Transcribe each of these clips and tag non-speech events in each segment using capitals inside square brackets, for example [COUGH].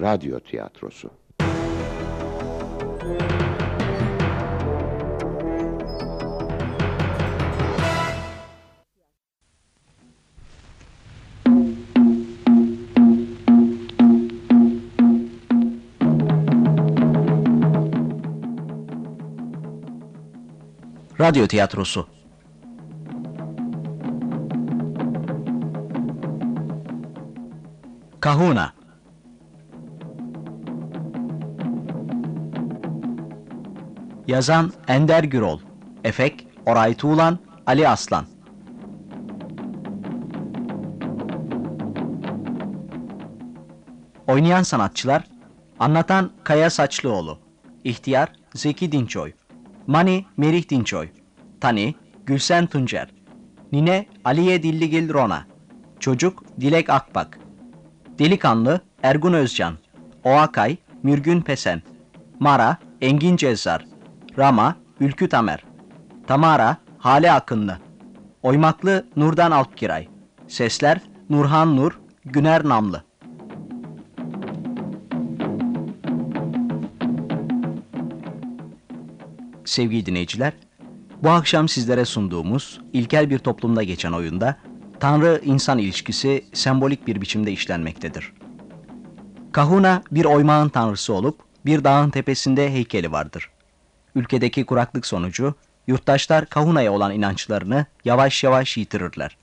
Radyo Tiyatrosu. Radyo tiyatrosu. Kahuna Yazan Ender Gürol. Efek Oray Tuğlan Ali Aslan. Oynayan sanatçılar Anlatan Kaya Saçlıoğlu. İhtiyar Zeki Dinçoy. Mani Merih Dinçoy. Tani Gülsen Tuncer. Nine Aliye Dilligil Rona. Çocuk Dilek Akbak. Delikanlı Ergun Özcan. Oakay Mürgün Pesen. Mara Engin Cezzar Rama Ülkü Tamer Tamara Hale Akınlı Oymaklı Nurdan Alpkiray Sesler Nurhan Nur Güner Namlı Sevgili dinleyiciler, bu akşam sizlere sunduğumuz ilkel bir toplumda geçen oyunda Tanrı-insan ilişkisi sembolik bir biçimde işlenmektedir. Kahuna bir oymağın tanrısı olup bir dağın tepesinde heykeli vardır. Ülkedeki kuraklık sonucu yurttaşlar Kahuna'ya olan inançlarını yavaş yavaş yitirirler.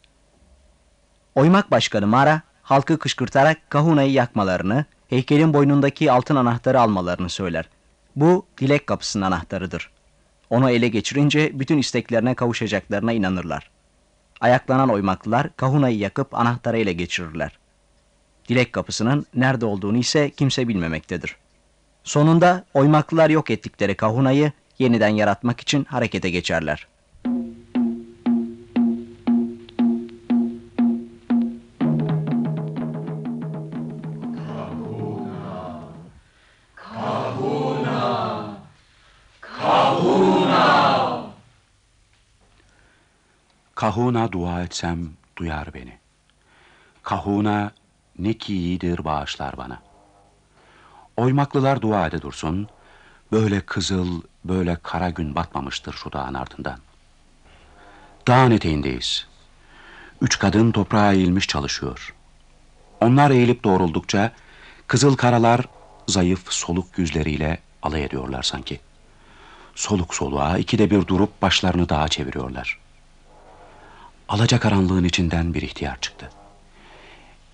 Oymak Başkanı Mara halkı kışkırtarak Kahuna'yı yakmalarını, heykelin boynundaki altın anahtarı almalarını söyler. Bu dilek kapısının anahtarıdır. Onu ele geçirince bütün isteklerine kavuşacaklarına inanırlar. Ayaklanan oymaklılar Kahuna'yı yakıp anahtarı ele geçirirler. Dilek kapısının nerede olduğunu ise kimse bilmemektedir. Sonunda oymaklılar yok ettikleri Kahuna'yı yeniden yaratmak için harekete geçerler. Kahuna dua etsem duyar beni. Kahuna ne ki iyidir bağışlar bana. Oymaklılar dua ede dursun, böyle kızıl, böyle kara gün batmamıştır şu dağın ardından. Dağın eteğindeyiz. Üç kadın toprağa eğilmiş çalışıyor. Onlar eğilip doğruldukça kızıl karalar zayıf soluk yüzleriyle alay ediyorlar sanki. Soluk soluğa ikide bir durup başlarını dağa çeviriyorlar. Alacakaranlığın içinden bir ihtiyar çıktı.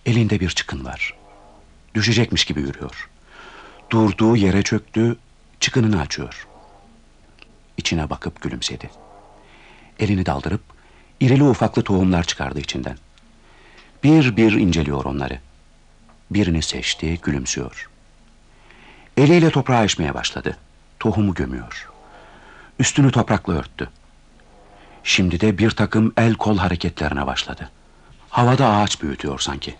Elinde bir çıkın var. Düşecekmiş gibi yürüyor. Durduğu yere çöktü, çıkınını açıyor. İçine bakıp gülümsedi. Elini daldırıp irili ufaklı tohumlar çıkardı içinden. Bir bir inceliyor onları. Birini seçti, gülümsüyor. Eliyle toprağı eşmeye başladı. Tohumu gömüyor. Üstünü toprakla örttü. Şimdi de bir takım el kol hareketlerine başladı. Havada ağaç büyütüyor sanki.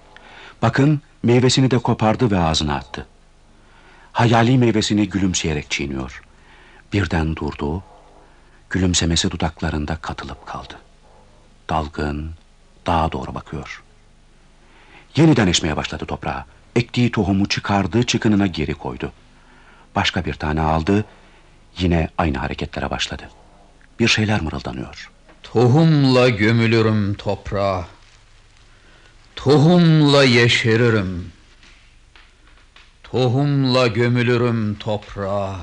Bakın meyvesini de kopardı ve ağzına attı. Hayali meyvesini gülümseyerek çiğniyor. Birden durdu. Gülümsemesi dudaklarında katılıp kaldı. Dalgın, dağa doğru bakıyor. Yeniden eşmeye başladı toprağa. Ektiği tohumu çıkardı, çıkınına geri koydu. Başka bir tane aldı, yine aynı hareketlere başladı. Bir şeyler mırıldanıyor. Tohumla gömülürüm toprağa. Tohumla yeşeririm. Tohumla gömülürüm toprağa.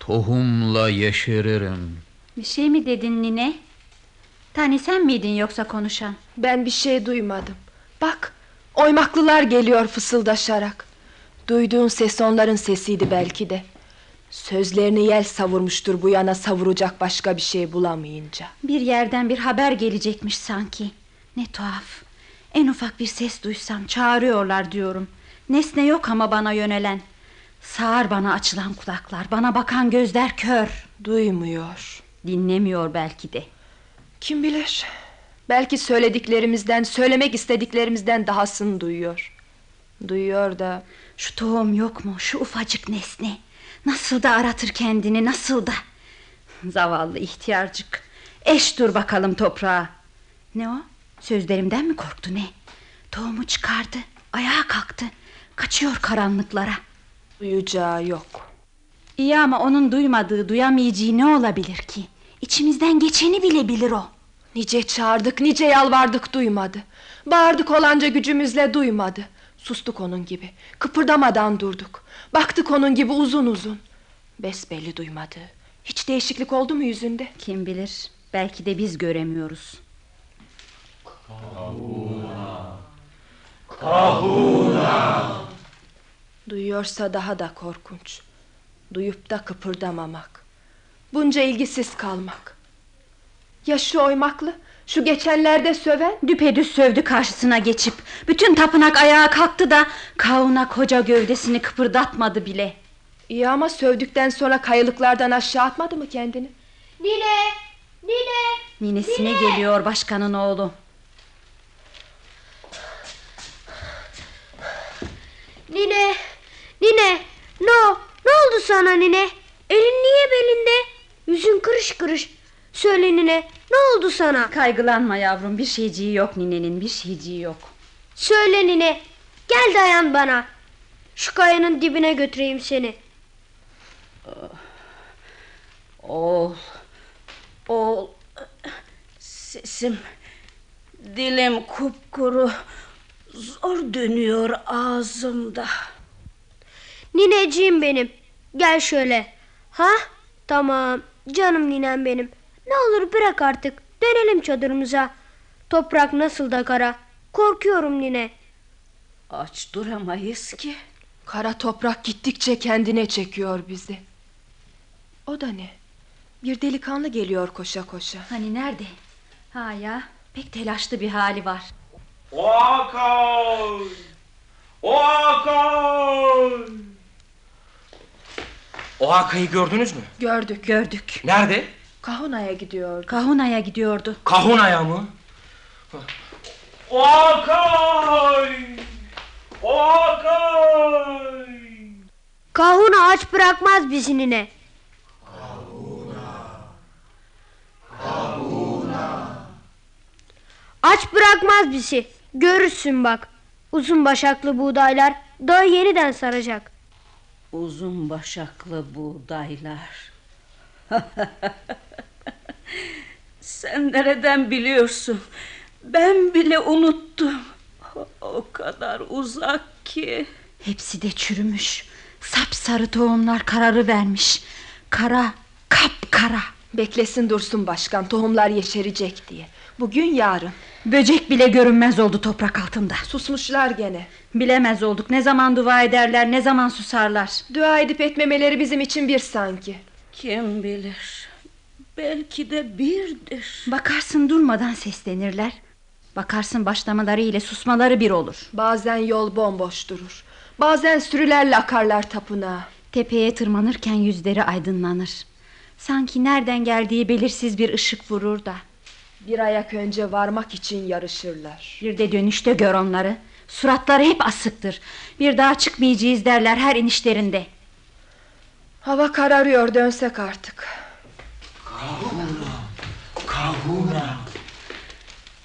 Tohumla yeşeririm. Bir şey mi dedin nine? Tani sen miydin yoksa konuşan? Ben bir şey duymadım. Bak, oymaklılar geliyor fısıldaşarak. Duyduğun ses onların sesiydi belki de. Sözlerini yel savurmuştur bu yana savuracak başka bir şey bulamayınca. Bir yerden bir haber gelecekmiş sanki. Ne tuhaf. En ufak bir ses duysam çağırıyorlar diyorum. Nesne yok ama bana yönelen. Sağır bana açılan kulaklar, bana bakan gözler kör. Duymuyor. Dinlemiyor belki de. Kim bilir? Belki söylediklerimizden, söylemek istediklerimizden dahasını duyuyor. Duyuyor da Şu tohum yok mu, şu ufacık nesne? Nasıl da aratır kendini, nasıl da? Zavallı ihtiyarcık. Eş dur bakalım toprağa. Ne o? Sözlerimden mi korktu ne? Tohumu çıkardı, ayağa kalktı. Kaçıyor karanlıklara. Duyacağı yok. İyi ama onun duymadığı, duyamayacağı ne olabilir ki? İçimizden geçeni bile bilir o. Nice çağırdık, nice yalvardık duymadı. Bağırdık olanca gücümüzle duymadı. Sustuk onun gibi. Kıpırdamadan durduk. Baktık onun gibi uzun uzun. Besbelli duymadı. Hiç değişiklik oldu mu yüzünde? Kim bilir, belki de biz göremiyoruz. Duyuyorsa daha da korkunç. Duyup da kıpırdamamak. Bunca ilgisiz kalmak. Ya şu oymaklı, şu geçenlerde söven? Düpedüz sövdü karşısına geçip. Bütün tapınak ayağa kalktı da... ...kavuna koca gövdesini kıpırdatmadı bile. İyi ama sövdükten sonra kayalıklardan aşağı atmadı mı kendini? Nine! Nine! Ninesine geliyor başkanın oğlu. Nine! Nine! No! Ne oldu sana Nine? Elin niye belinde? Yüzün kırış kırış. Söyle Nine, ne oldu sana? Kaygılanma yavrum, bir şeyciği yok ninenin, bir şeyciği yok. Söyle Nine. Gel dayan bana. Şu kayanın dibine götüreyim seni. Oğul, oğul, sesim, dilim kupkuru, zor dönüyor ağzımda. Nineciğim benim. Gel şöyle. Ha? Tamam. Canım ninem benim. Ne olur bırak artık. Dönelim çadırımıza. Toprak nasıl da kara. Korkuyorum nine. Aç duramayız ki. Kara toprak gittikçe kendine çekiyor bizi. O da ne? Bir delikanlı geliyor koşa koşa. Hani nerede? Ha ya, pek telaşlı bir hali var. Okan! Okan! O Hakan'ı gördünüz mü? Gördük. Gördük. Nerede? Kahuna'ya gidiyordu. Kahuna'ya gidiyordu. Kahuna'ya mı? Okan! Okan! Kahuna aç bırakmaz bizi nine. Aç bırakmaz bizi. Görürsün bak. Uzun başaklı buğdaylar daha yeniden saracak. Uzun başaklı buğdaylar. [LAUGHS] Sen nereden biliyorsun? Ben bile unuttum. O kadar uzak ki. Hepsi de çürümüş. Sapsarı tohumlar kararı vermiş. Kara, kapkara. Beklesin dursun başkan tohumlar yeşerecek diye. Bugün yarın. Böcek bile görünmez oldu toprak altında. Susmuşlar gene. Bilemez olduk ne zaman dua ederler ne zaman susarlar. Dua edip etmemeleri bizim için bir sanki. Kim bilir? Belki de birdir. Bakarsın durmadan seslenirler. Bakarsın başlamaları ile susmaları bir olur. Bazen yol bomboş durur. Bazen sürülerle akarlar tapınağa. Tepeye tırmanırken yüzleri aydınlanır. Sanki nereden geldiği belirsiz bir ışık vurur da. Bir ayak önce varmak için yarışırlar. Bir de dönüşte gör onları. Suratları hep asıktır. Bir daha çıkmayacağız derler her inişlerinde. Hava kararıyor dönsek artık.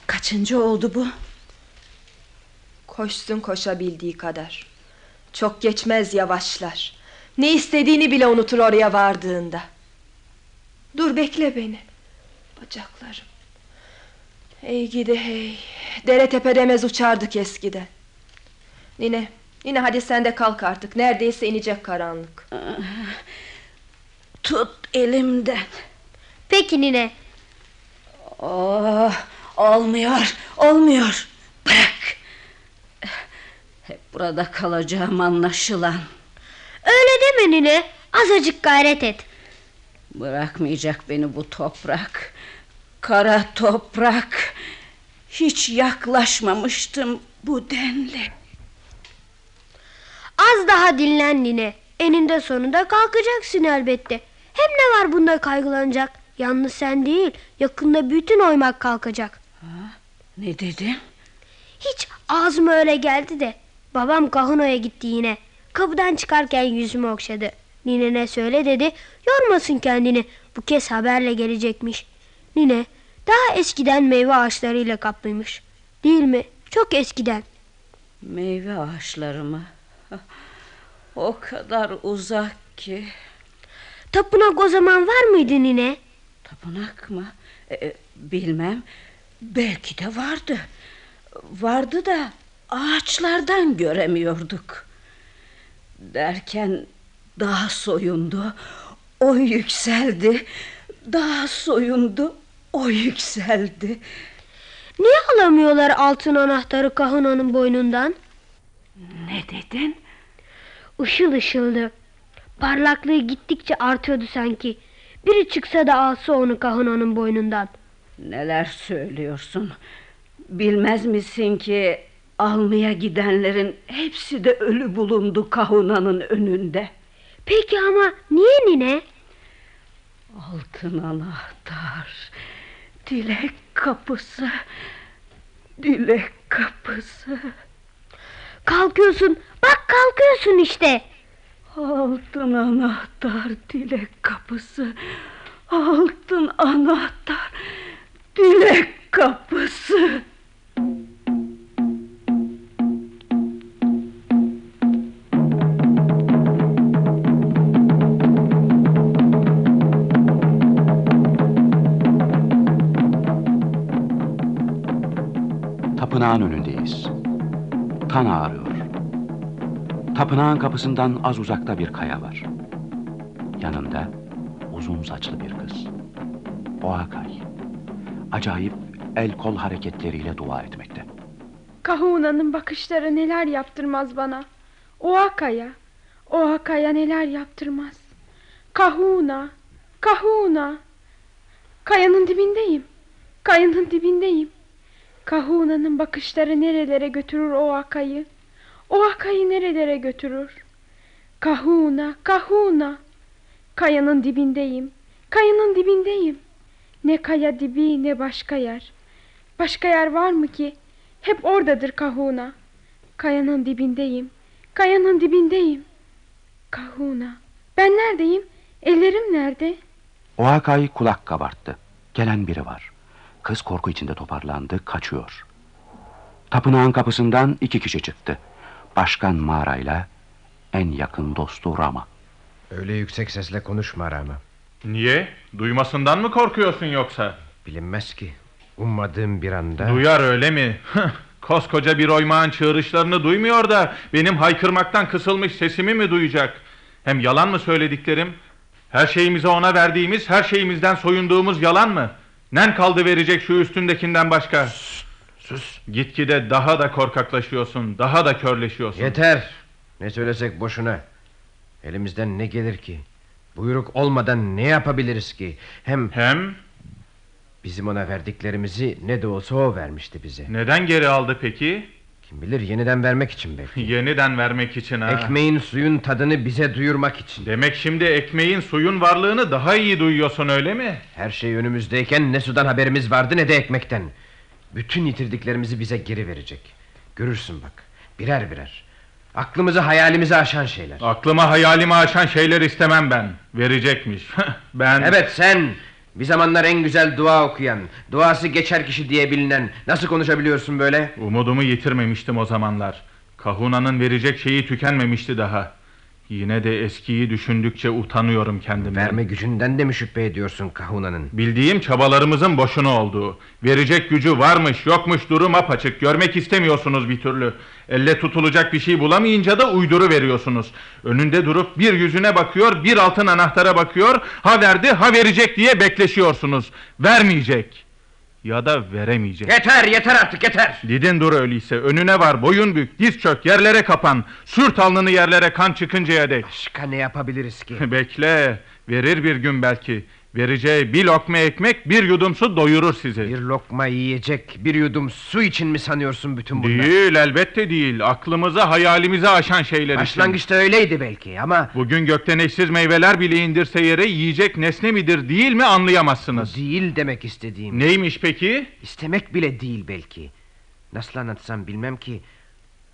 Kaçıncı oldu bu? Koşsun koşabildiği kadar. Çok geçmez yavaşlar. Ne istediğini bile unutur oraya vardığında. Dur bekle beni. Bacaklarım. Hey gidi hey. Dere tepe demez uçardık eskiden. Nine, Nine hadi sen de kalk artık. Neredeyse inecek karanlık. [LAUGHS] Tut elimden. Peki nine. Oh, olmuyor, olmuyor. Bırak. Hep burada kalacağım anlaşılan. Öyle deme nine. Azıcık gayret et. Bırakmayacak beni bu toprak. Kara toprak. Hiç yaklaşmamıştım bu denli. Az daha dinlen nine. Eninde sonunda kalkacaksın elbette. Hem ne var bunda kaygılanacak? Yalnız sen değil, yakında bütün oymak kalkacak. Ne dedin? Hiç ağzıma öyle geldi de. Babam Kahuna'ya gitti yine. Kapıdan çıkarken yüzümü okşadı. Ninene söyle dedi. Yormasın kendini. Bu kez haberle gelecekmiş. Nine daha eskiden meyve ağaçlarıyla kaplıymış. Değil mi? Çok eskiden. Meyve ağaçları mı? [LAUGHS] O kadar uzak ki. Tapınak o zaman var mıydı nine? Tapınak mı? E, bilmem. Belki de vardı. Vardı da ağaçlardan göremiyorduk. Derken daha soyundu. O yükseldi. Daha soyundu. O yükseldi. Niye alamıyorlar altın anahtarı kahunanın boynundan? Ne dedin? Işıl ışıldı. Parlaklığı gittikçe artıyordu sanki. Biri çıksa da alsa onu kahunanın boynundan. Neler söylüyorsun? Bilmez misin ki almaya gidenlerin hepsi de ölü bulundu kahunanın önünde. Peki ama niye nine? Altın anahtar, dilek kapısı, dilek kapısı. Kalkıyorsun. Bak kalkıyorsun işte. Altın anahtar, dilek kapısı. Altın anahtar, dilek kapısı. Tapınağın önündeyiz. Tan ağrıyor. Tapınağın kapısından az uzakta bir kaya var. Yanında uzun saçlı bir kız. O Akay. Acayip el kol hareketleriyle dua etmekte. Kahuna'nın bakışları neler yaptırmaz bana. O Akaya, o Akaya neler yaptırmaz. Kahuna, Kahuna. Kayanın dibindeyim. Kayanın dibindeyim. Kahuna'nın bakışları nerelere götürür o Akay'ı? O Akay'ı nerelere götürür? Kahuna, Kahuna. Kayanın dibindeyim. Kayanın dibindeyim. Ne kaya dibi ne başka yer. Başka yer var mı ki? Hep oradadır Kahuna. Kayanın dibindeyim. Kayanın dibindeyim. Kahuna. Ben neredeyim? Ellerim nerede? O Akay kulak kabarttı. Gelen biri var. Kız korku içinde toparlandı, kaçıyor. Tapınağın kapısından iki kişi çıktı. Başkan mağarayla en yakın dostu Rama. Öyle yüksek sesle konuşma Rama. Niye? Duymasından mı korkuyorsun yoksa? Bilinmez ki. Ummadığım bir anda... Duyar öyle mi? Koskoca bir oymağın çığırışlarını duymuyor da benim haykırmaktan kısılmış sesimi mi duyacak? Hem yalan mı söylediklerim? Her şeyimizi ona verdiğimiz, her şeyimizden soyunduğumuz yalan mı? Nen kaldı verecek şu üstündekinden başka? Sus. Gitgide daha da korkaklaşıyorsun, daha da körleşiyorsun. Yeter. Ne söylesek boşuna. Elimizden ne gelir ki? Buyruk olmadan ne yapabiliriz ki? Hem Hem bizim ona verdiklerimizi ne de olsa o vermişti bize. neden geri aldı peki? Kim bilir yeniden vermek için [LAUGHS] belki. Yeniden vermek için ha. Ekmeğin suyun tadını bize duyurmak için. Demek şimdi ekmeğin suyun varlığını daha iyi duyuyorsun öyle mi? Her şey önümüzdeyken ne sudan haberimiz vardı ne de ekmekten. Bütün yitirdiklerimizi bize geri verecek. Görürsün bak. Birer birer. Aklımızı hayalimizi aşan şeyler. Aklıma hayalimi aşan şeyler istemem ben. Verecekmiş. [LAUGHS] ben... Evet sen. Bir zamanlar en güzel dua okuyan, duası geçer kişi diye bilinen. Nasıl konuşabiliyorsun böyle? Umudumu yitirmemiştim o zamanlar. Kahuna'nın verecek şeyi tükenmemişti daha. Yine de eskiyi düşündükçe utanıyorum kendimden. Verme gücünden de mi şüphe ediyorsun Kahuna'nın? Bildiğim çabalarımızın boşuna olduğu. Verecek gücü varmış yokmuş durum apaçık. Görmek istemiyorsunuz bir türlü. Elle tutulacak bir şey bulamayınca da uyduru veriyorsunuz. Önünde durup bir yüzüne bakıyor, bir altın anahtara bakıyor. Ha verdi, ha verecek diye bekleşiyorsunuz. Vermeyecek. Ya da veremeyecek. Yeter yeter artık yeter. Didin dur öyleyse. Önüne var, boyun bük, diz çök, yerlere kapan. Sürt alnını yerlere kan çıkıncaya dek. Başka ne yapabiliriz ki? [LAUGHS] Bekle, verir bir gün belki. Vereceği bir lokma ekmek, bir yudum su doyurur sizi. Bir lokma yiyecek, bir yudum su için mi sanıyorsun bütün bunlar? Değil, elbette değil. Aklımızı, hayalimizi aşan şeyler için. Başlangıçta öyleydi belki ama... Bugün gökten eşsiz meyveler bile indirse yere yiyecek nesne midir değil mi anlayamazsınız. Değil demek istediğim. Neymiş peki? İstemek bile değil belki. Nasıl anlatsam bilmem ki.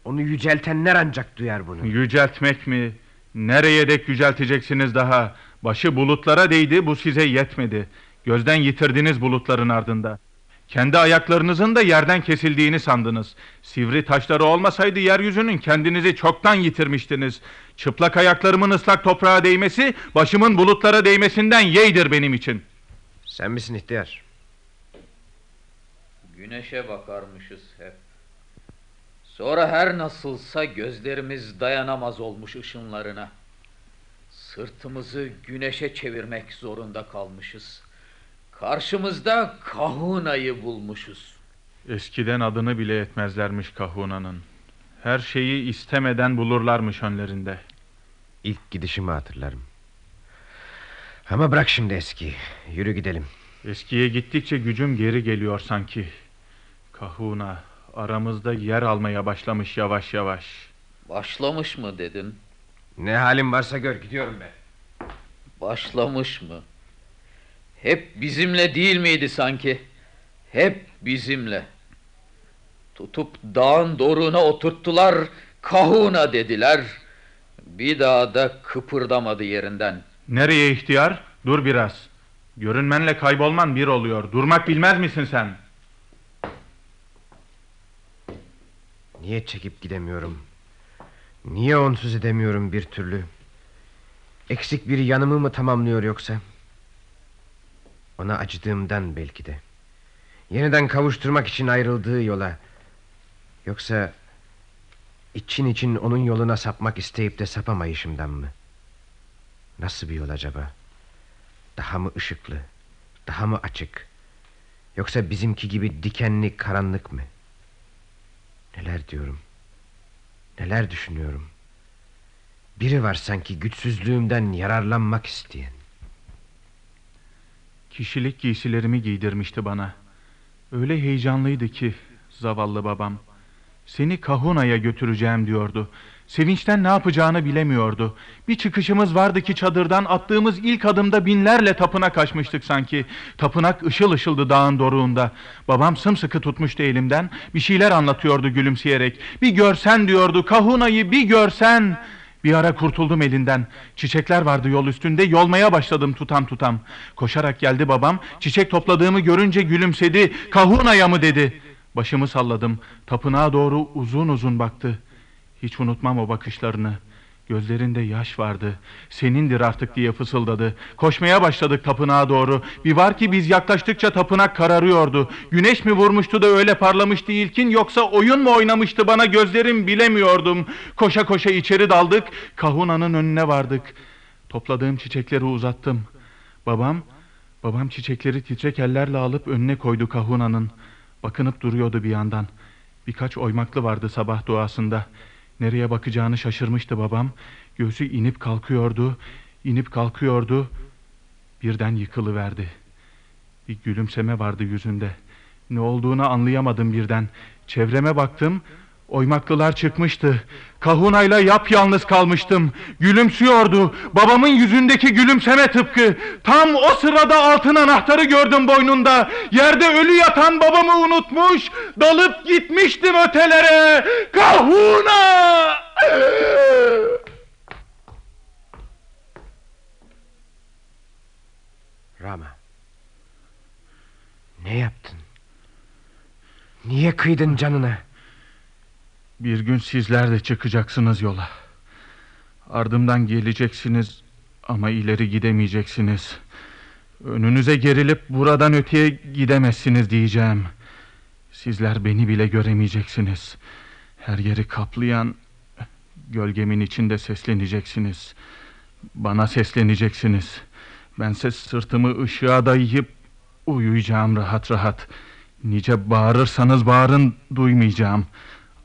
Onu yüceltenler ancak duyar bunu. Yüceltmek mi? Nereye dek yücelteceksiniz daha? Başı bulutlara değdi bu size yetmedi. Gözden yitirdiniz bulutların ardında. Kendi ayaklarınızın da yerden kesildiğini sandınız. Sivri taşları olmasaydı yeryüzünün kendinizi çoktan yitirmiştiniz. Çıplak ayaklarımın ıslak toprağa değmesi, başımın bulutlara değmesinden yeğdir benim için. Sen misin ihtiyar? Güneşe bakarmışız hep. Sonra her nasılsa gözlerimiz dayanamaz olmuş ışınlarına. Sırtımızı güneşe çevirmek zorunda kalmışız. Karşımızda Kahuna'yı bulmuşuz. Eskiden adını bile etmezlermiş Kahuna'nın. Her şeyi istemeden bulurlarmış önlerinde. İlk gidişimi hatırlarım. Ama bırak şimdi eski. Yürü gidelim. Eskiye gittikçe gücüm geri geliyor sanki. Kahuna aramızda yer almaya başlamış yavaş yavaş. Başlamış mı dedin? Ne halin varsa gör gidiyorum ben. Başlamış mı? Hep bizimle değil miydi sanki? Hep bizimle. Tutup dağın doruğuna oturttular, kahuna dediler. Bir daha da kıpırdamadı yerinden. Nereye ihtiyar? Dur biraz. Görünmenle kaybolman bir oluyor. Durmak bilmez misin sen? Niye çekip gidemiyorum? Niye onsuz edemiyorum bir türlü? Eksik bir yanımı mı tamamlıyor yoksa? Ona acıdığımdan belki de. Yeniden kavuşturmak için ayrıldığı yola. Yoksa için için onun yoluna sapmak isteyip de sapamayışımdan mı? Nasıl bir yol acaba? Daha mı ışıklı? Daha mı açık? Yoksa bizimki gibi dikenli karanlık mı? Neler diyorum? Neler düşünüyorum? Biri var sanki güçsüzlüğümden yararlanmak isteyen. Kişilik giysilerimi giydirmişti bana. Öyle heyecanlıydı ki zavallı babam. Seni Kahuna'ya götüreceğim diyordu. Sevinçten ne yapacağını bilemiyordu. Bir çıkışımız vardı ki çadırdan attığımız ilk adımda binlerle tapınak açmıştık sanki. Tapınak ışıl ışıldı dağın doruğunda. Babam sımsıkı tutmuştu elimden. Bir şeyler anlatıyordu gülümseyerek. Bir görsen diyordu Kahuna'yı bir görsen. Bir ara kurtuldum elinden. Çiçekler vardı yol üstünde. Yolmaya başladım tutam tutam. Koşarak geldi babam. Çiçek topladığımı görünce gülümsedi. Kahuna'ya mı dedi. Başımı salladım. Tapınağa doğru uzun uzun baktı. Hiç unutmam o bakışlarını. Gözlerinde yaş vardı. Senindir artık diye fısıldadı. Koşmaya başladık tapınağa doğru. Bir var ki biz yaklaştıkça tapınak kararıyordu. Güneş mi vurmuştu da öyle parlamıştı ilkin yoksa oyun mu oynamıştı bana gözlerim bilemiyordum. Koşa koşa içeri daldık. Kahuna'nın önüne vardık. Topladığım çiçekleri uzattım. Babam, babam çiçekleri titrek ellerle alıp önüne koydu Kahuna'nın. Bakınıp duruyordu bir yandan. Birkaç oymaklı vardı sabah duasında. Nereye bakacağını şaşırmıştı babam. Göğsü inip kalkıyordu, inip kalkıyordu. Birden yıkılıverdi. Bir gülümseme vardı yüzünde. Ne olduğunu anlayamadım birden. Çevreme baktım, oymaklılar çıkmıştı. Kahunayla yapyalnız kalmıştım. Gülümsüyordu. Babamın yüzündeki gülümseme tıpkı. Tam o sırada altın anahtarı gördüm boynunda. Yerde ölü yatan babamı unutmuş. Dalıp gitmiştim ötelere. Kahuna! Rama. Ne yaptın? Niye kıydın canına? Bir gün sizler de çıkacaksınız yola. Ardımdan geleceksiniz ama ileri gidemeyeceksiniz. Önünüze gerilip buradan öteye gidemezsiniz diyeceğim. Sizler beni bile göremeyeceksiniz. Her yeri kaplayan gölgemin içinde sesleneceksiniz. Bana sesleneceksiniz. Bense sırtımı ışığa dayayıp uyuyacağım rahat rahat. Nice bağırırsanız bağırın duymayacağım.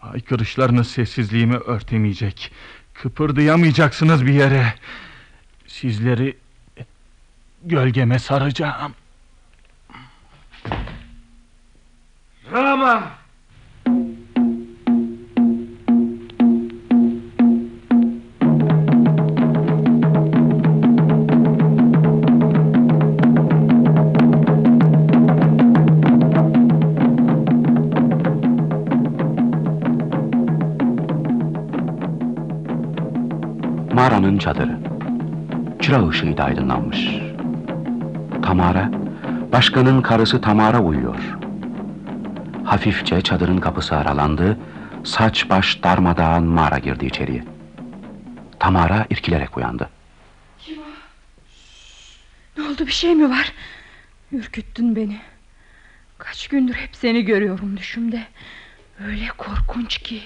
Aykırışlarınız sessizliğimi örtemeyecek. Kıpırdayamayacaksınız bir yere. Sizleri gölgeme saracağım. Rama! Mağaranın çadırı. Çıra ışığıyla aydınlanmış. Tamara, başkanın karısı Tamara uyuyor. Hafifçe çadırın kapısı aralandı. Saç baş darmadağın mağara girdi içeriye. Tamara irkilerek uyandı. Ne oldu bir şey mi var? Ürküttün beni. Kaç gündür hep seni görüyorum düşümde. Öyle korkunç ki.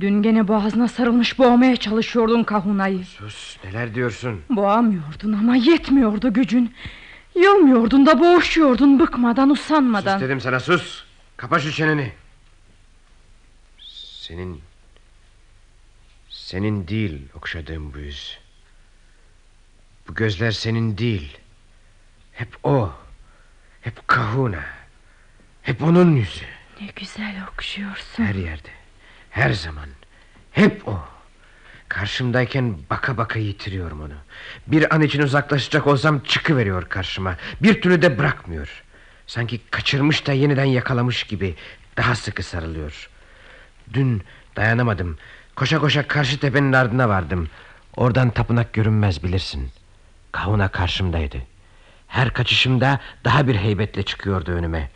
Dün gene boğazına sarılmış boğmaya çalışıyordun kahunayı. Sus neler diyorsun? Boğamıyordun ama yetmiyordu gücün. Yılmıyordun da boğuşuyordun bıkmadan usanmadan. Sus dedim sana sus. Kapa şu çeneni. Senin... Senin değil okşadığım bu yüz. Bu gözler senin değil. Hep o. Hep Kahuna. Hep onun yüzü. Ne güzel okşuyorsun. Her yerde. Her zaman. Hep o. Karşımdayken baka baka yitiriyorum onu. Bir an için uzaklaşacak olsam çıkıveriyor karşıma. Bir türlü de bırakmıyor. Sanki kaçırmış da yeniden yakalamış gibi daha sıkı sarılıyor. Dün dayanamadım. Koşa koşa karşı tepenin ardına vardım. Oradan tapınak görünmez bilirsin. Kavuna karşımdaydı. Her kaçışımda daha bir heybetle çıkıyordu önüme.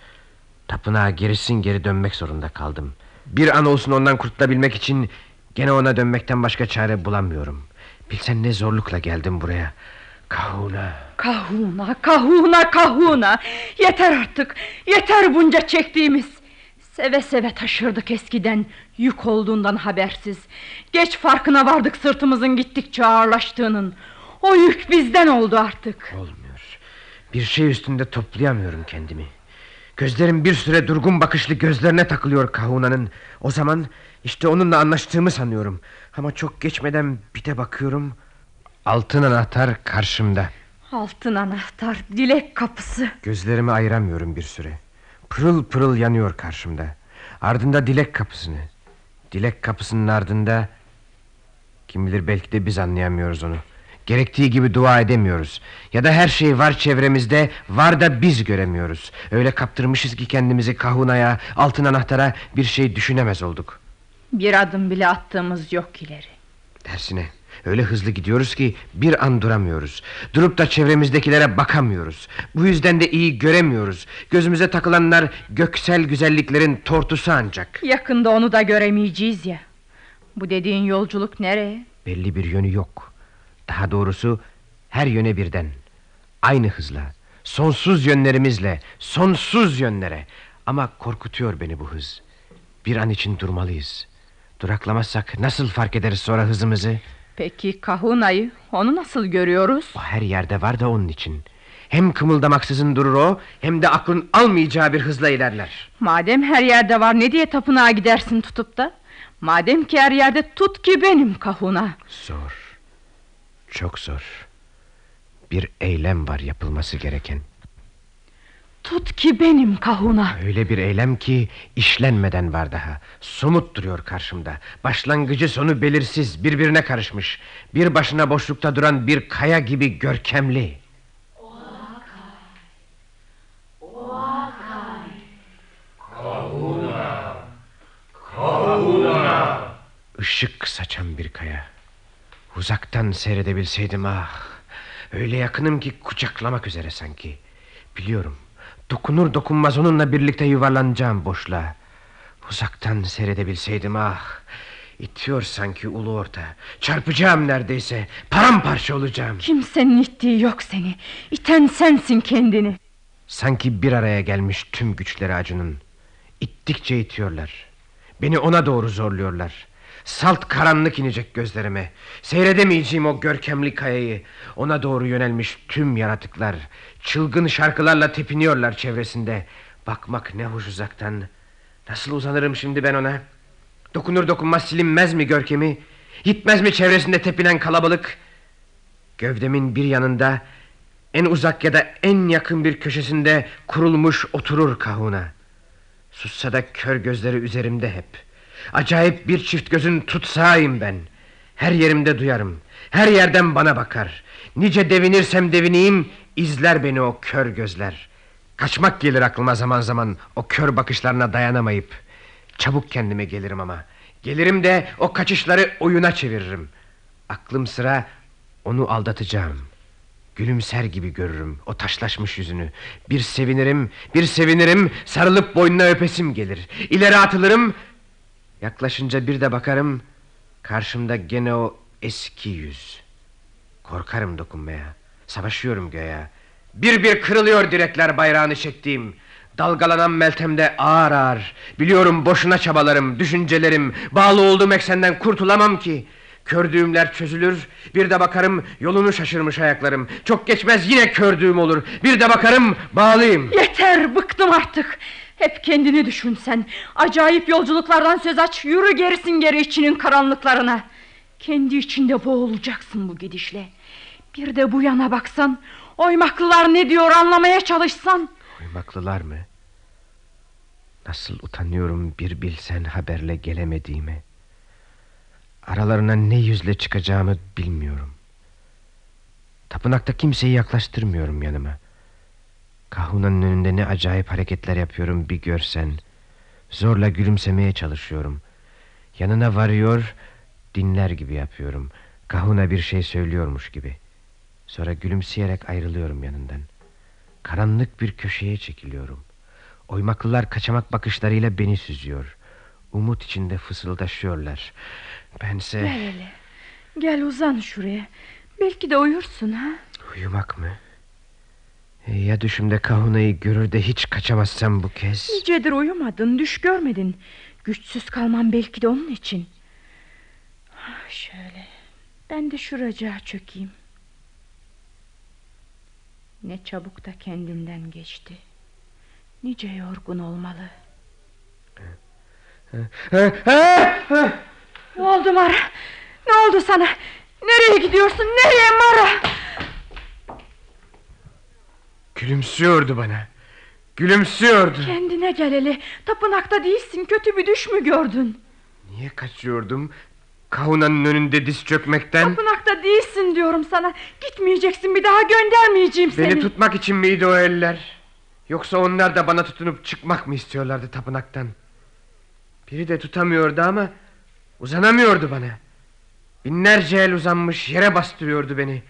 Tapınağa gerisin geri dönmek zorunda kaldım. Bir an olsun ondan kurtulabilmek için gene ona dönmekten başka çare bulamıyorum. Bilsen ne zorlukla geldim buraya. Kahuna. Kahuna, kahuna, kahuna. Yeter artık. Yeter bunca çektiğimiz. Seve seve taşırdık eskiden. Yük olduğundan habersiz. Geç farkına vardık sırtımızın gittikçe ağırlaştığının. O yük bizden oldu artık. Olmuyor. Bir şey üstünde toplayamıyorum kendimi. Gözlerim bir süre durgun bakışlı gözlerine takılıyor Kahuna'nın. O zaman işte onunla anlaştığımı sanıyorum. Ama çok geçmeden bir de bakıyorum. Altın anahtar karşımda. Altın anahtar, dilek kapısı. Gözlerimi ayıramıyorum bir süre. Pırıl pırıl yanıyor karşımda. Ardında dilek kapısını. Dilek kapısının ardında... Kim bilir belki de biz anlayamıyoruz onu. Gerektiği gibi dua edemiyoruz. Ya da her şey var çevremizde, var da biz göremiyoruz. Öyle kaptırmışız ki kendimizi kahunaya, altın anahtara bir şey düşünemez olduk. Bir adım bile attığımız yok ileri. Tersine öyle hızlı gidiyoruz ki bir an duramıyoruz. Durup da çevremizdekilere bakamıyoruz. Bu yüzden de iyi göremiyoruz. Gözümüze takılanlar göksel güzelliklerin tortusu ancak. Yakında onu da göremeyeceğiz ya. Bu dediğin yolculuk nereye? Belli bir yönü yok. Daha doğrusu her yöne birden. Aynı hızla, sonsuz yönlerimizle, sonsuz yönlere. Ama korkutuyor beni bu hız. Bir an için durmalıyız. Duraklamazsak nasıl fark ederiz sonra hızımızı? Peki Kahuna'yı onu nasıl görüyoruz? O her yerde var da onun için. Hem kımıldamaksızın durur o hem de aklın almayacağı bir hızla ilerler. Madem her yerde var ne diye tapınağa gidersin tutup da? Madem ki her yerde tut ki benim Kahuna. Zor. Çok zor. Bir eylem var yapılması gereken. Tut ki benim Kahuna. Öyle bir eylem ki işlenmeden var daha. Somut duruyor karşımda. Başlangıcı sonu belirsiz, birbirine karışmış. Bir başına boşlukta duran bir kaya gibi görkemli. Işık saçan bir kaya. Uzaktan seyredebilseydim ah. Öyle yakınım ki kucaklamak üzere sanki. Biliyorum. Dokunur dokunmaz onunla birlikte yuvarlanacağım boşluğa. Uzaktan seyredebilseydim ah. İtiyor sanki ulu orta. Çarpacağım neredeyse. Paramparça olacağım. Kimsenin ittiği yok seni. İten sensin kendini. Sanki bir araya gelmiş tüm güçleri acının. İttikçe itiyorlar. Beni ona doğru zorluyorlar. Salt karanlık inecek gözlerime. Seyredemeyeceğim o görkemli kayayı. Ona doğru yönelmiş tüm yaratıklar. Çılgın şarkılarla tepiniyorlar çevresinde. Bakmak ne hoş uzaktan. Nasıl uzanırım şimdi ben ona? Dokunur dokunmaz silinmez mi görkemi? Gitmez mi çevresinde tepinen kalabalık? Gövdemin bir yanında... En uzak ya da en yakın bir köşesinde kurulmuş oturur kahuna. Sussa da kör gözleri üzerimde hep. Acayip bir çift gözün tutsağıyım ben. Her yerimde duyarım. Her yerden bana bakar. Nice devinirsem devineyim izler beni o kör gözler. Kaçmak gelir aklıma zaman zaman o kör bakışlarına dayanamayıp. Çabuk kendime gelirim ama. Gelirim de o kaçışları oyuna çeviririm. Aklım sıra onu aldatacağım. Gülümser gibi görürüm o taşlaşmış yüzünü. Bir sevinirim, bir sevinirim, sarılıp boynuna öpesim gelir. İleri atılırım, yaklaşınca bir de bakarım, karşımda gene o eski yüz. Korkarım dokunmaya, savaşıyorum göğe. Bir bir kırılıyor direkler bayrağını çektiğim. Dalgalanan Meltem'de ağır ağır. Biliyorum boşuna çabalarım, düşüncelerim. Bağlı olduğum eksenden kurtulamam ki. Kördüğümler çözülür. Bir de bakarım yolunu şaşırmış ayaklarım. Çok geçmez yine kördüğüm olur. Bir de bakarım bağlıyım. Yeter bıktım artık. Hep kendini düşün sen. Acayip yolculuklardan söz aç. Yürü gerisin geri içinin karanlıklarına. Kendi içinde boğulacaksın bu gidişle. Bir de bu yana baksan. Oymaklılar ne diyor anlamaya çalışsan. Uymaklılar mı? Nasıl utanıyorum bir bilsen haberle gelemediğimi. Aralarına ne yüzle çıkacağımı bilmiyorum. Tapınakta kimseyi yaklaştırmıyorum yanıma. Kahuna'nın önünde ne acayip hareketler yapıyorum bir görsen. Zorla gülümsemeye çalışıyorum. Yanına varıyor, dinler gibi yapıyorum. Kahuna bir şey söylüyormuş gibi. Sonra gülümseyerek ayrılıyorum yanından. Karanlık bir köşeye çekiliyorum. Oymaklılar kaçamak bakışlarıyla beni süzüyor. Umut içinde fısıldaşıyorlar. Bense... Gel hele. Gel uzan şuraya. Belki de uyursun ha. Uyumak mı? E, Ya düşümde Kahuna'yı görür de hiç kaçamazsam bu kez? Nicedir uyumadın, düş görmedin. Güçsüz kalman belki de onun için. Ah, Şöyle. Ben de şuracağa çökeyim. Ne çabuk da kendinden geçti. Nice yorgun olmalı. Ne oldu Mara? Ne oldu sana? Nereye gidiyorsun? Nereye Mara? Gülümsüyordu bana. Gülümsüyordu. Kendine gel hele. Tapınakta değilsin. Kötü bir düş mü gördün? Niye kaçıyordum? Kahuna'nın önünde diz çökmekten. Tapınakta değilsin diyorum sana. Gitmeyeceksin bir daha göndermeyeceğim seni. Beni tutmak için miydi o eller? Yoksa onlar da bana tutunup çıkmak mı istiyorlardı tapınaktan? Biri de tutamıyordu ama uzanamıyordu bana. Binlerce el uzanmış yere bastırıyordu beni.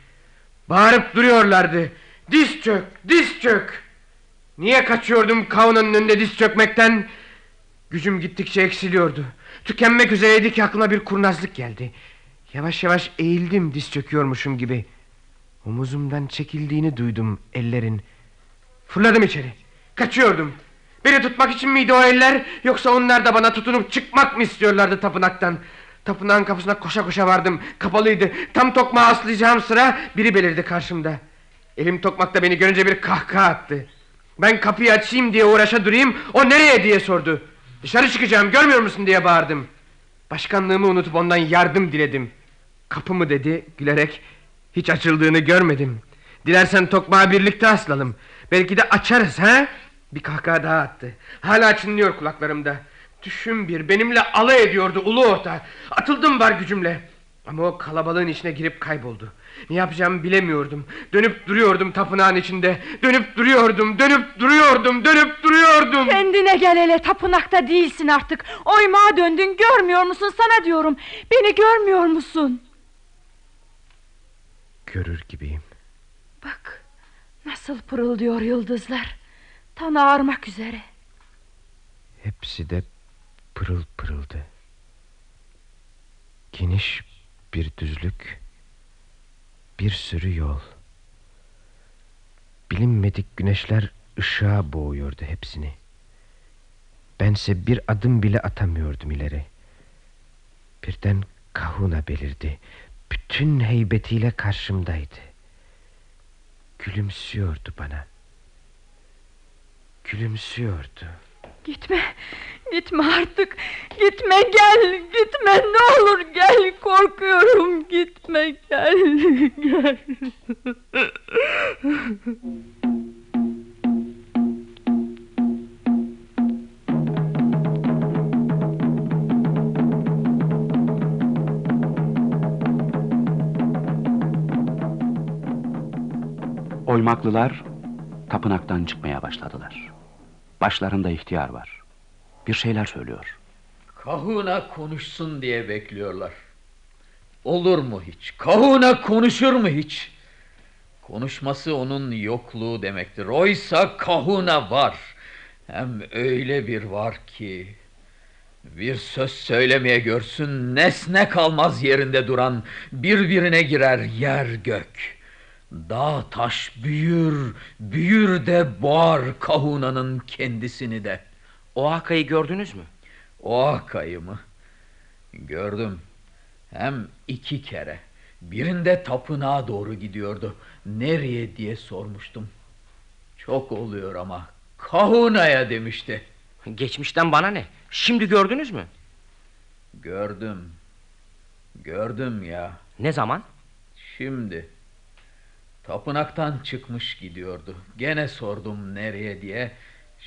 Bağırıp duruyorlardı. Diz çök, diz çök. Niye kaçıyordum Kauna'nın önünde diz çökmekten? Gücüm gittikçe eksiliyordu. Tükenmek üzereydi ki aklıma bir kurnazlık geldi. Yavaş yavaş eğildim diz çöküyormuşum gibi. Omuzumdan çekildiğini duydum ellerin. Fırladım içeri. Kaçıyordum. Beni tutmak için miydi o eller yoksa onlar da bana tutunup çıkmak mı istiyorlardı tapınaktan? Tapınağın kapısına koşa koşa vardım. Kapalıydı. Tam tokmağı aslayacağım sıra biri belirdi karşımda. Elim tokmakta beni görünce bir kahkaha attı. Ben kapıyı açayım diye uğraşa durayım. O nereye diye sordu. Dışarı çıkacağım görmüyor musun diye bağırdım. Başkanlığımı unutup ondan yardım diledim. Kapı mı dedi gülerek. Hiç açıldığını görmedim. Dilersen tokmağı birlikte aslalım. Belki de açarız ha? Bir kahkaha daha attı. Hala çınlıyor kulaklarımda. Düşün bir benimle alay ediyordu ulu orta. Atıldım var gücümle. Ama o kalabalığın içine girip kayboldu. Ne yapacağımı bilemiyordum. Dönüp duruyordum tapınağın içinde. Dönüp duruyordum, dönüp duruyordum, dönüp duruyordum. Kendine gel hele tapınakta değilsin artık. Oymağa döndün görmüyor musun sana diyorum. Beni görmüyor musun? Görür gibiyim. Bak nasıl pırıldıyor yıldızlar. Tan ağarmak üzere. Hepsi de pırıl pırıldı. Geniş bir düzlük, bir sürü yol. Bilinmedik güneşler ışığa boğuyordu hepsini. Bense bir adım bile atamıyordum ileri. Birden Kahuna belirdi. Bütün heybetiyle karşımdaydı. Gülümsüyordu bana. Gülümsüyordu. Gitme, gitme artık. Gitme gel, gitme ne olur gel. Korkuyorum gitme gel, gel. Oymaklılar tapınaktan çıkmaya başladılar. Başlarında ihtiyar var. Bir şeyler söylüyor. Kahuna konuşsun diye bekliyorlar. Olur mu hiç? Kahuna konuşur mu hiç? Konuşması onun yokluğu demektir. Oysa Kahuna var. Hem öyle bir var ki... Bir söz söylemeye görsün nesne kalmaz yerinde duran birbirine girer yer gök. Dağ taş büyür, büyür de boğar kahunanın kendisini de. O Haka'yı gördünüz mü? O akayı mı? Gördüm. Hem iki kere. Birinde tapınağa doğru gidiyordu. Nereye diye sormuştum. Çok oluyor ama. Kahuna'ya demişti. Geçmişten bana ne? Şimdi gördünüz mü? Gördüm. Gördüm ya. Ne zaman? Şimdi. Tapınaktan çıkmış gidiyordu. Gene sordum nereye diye.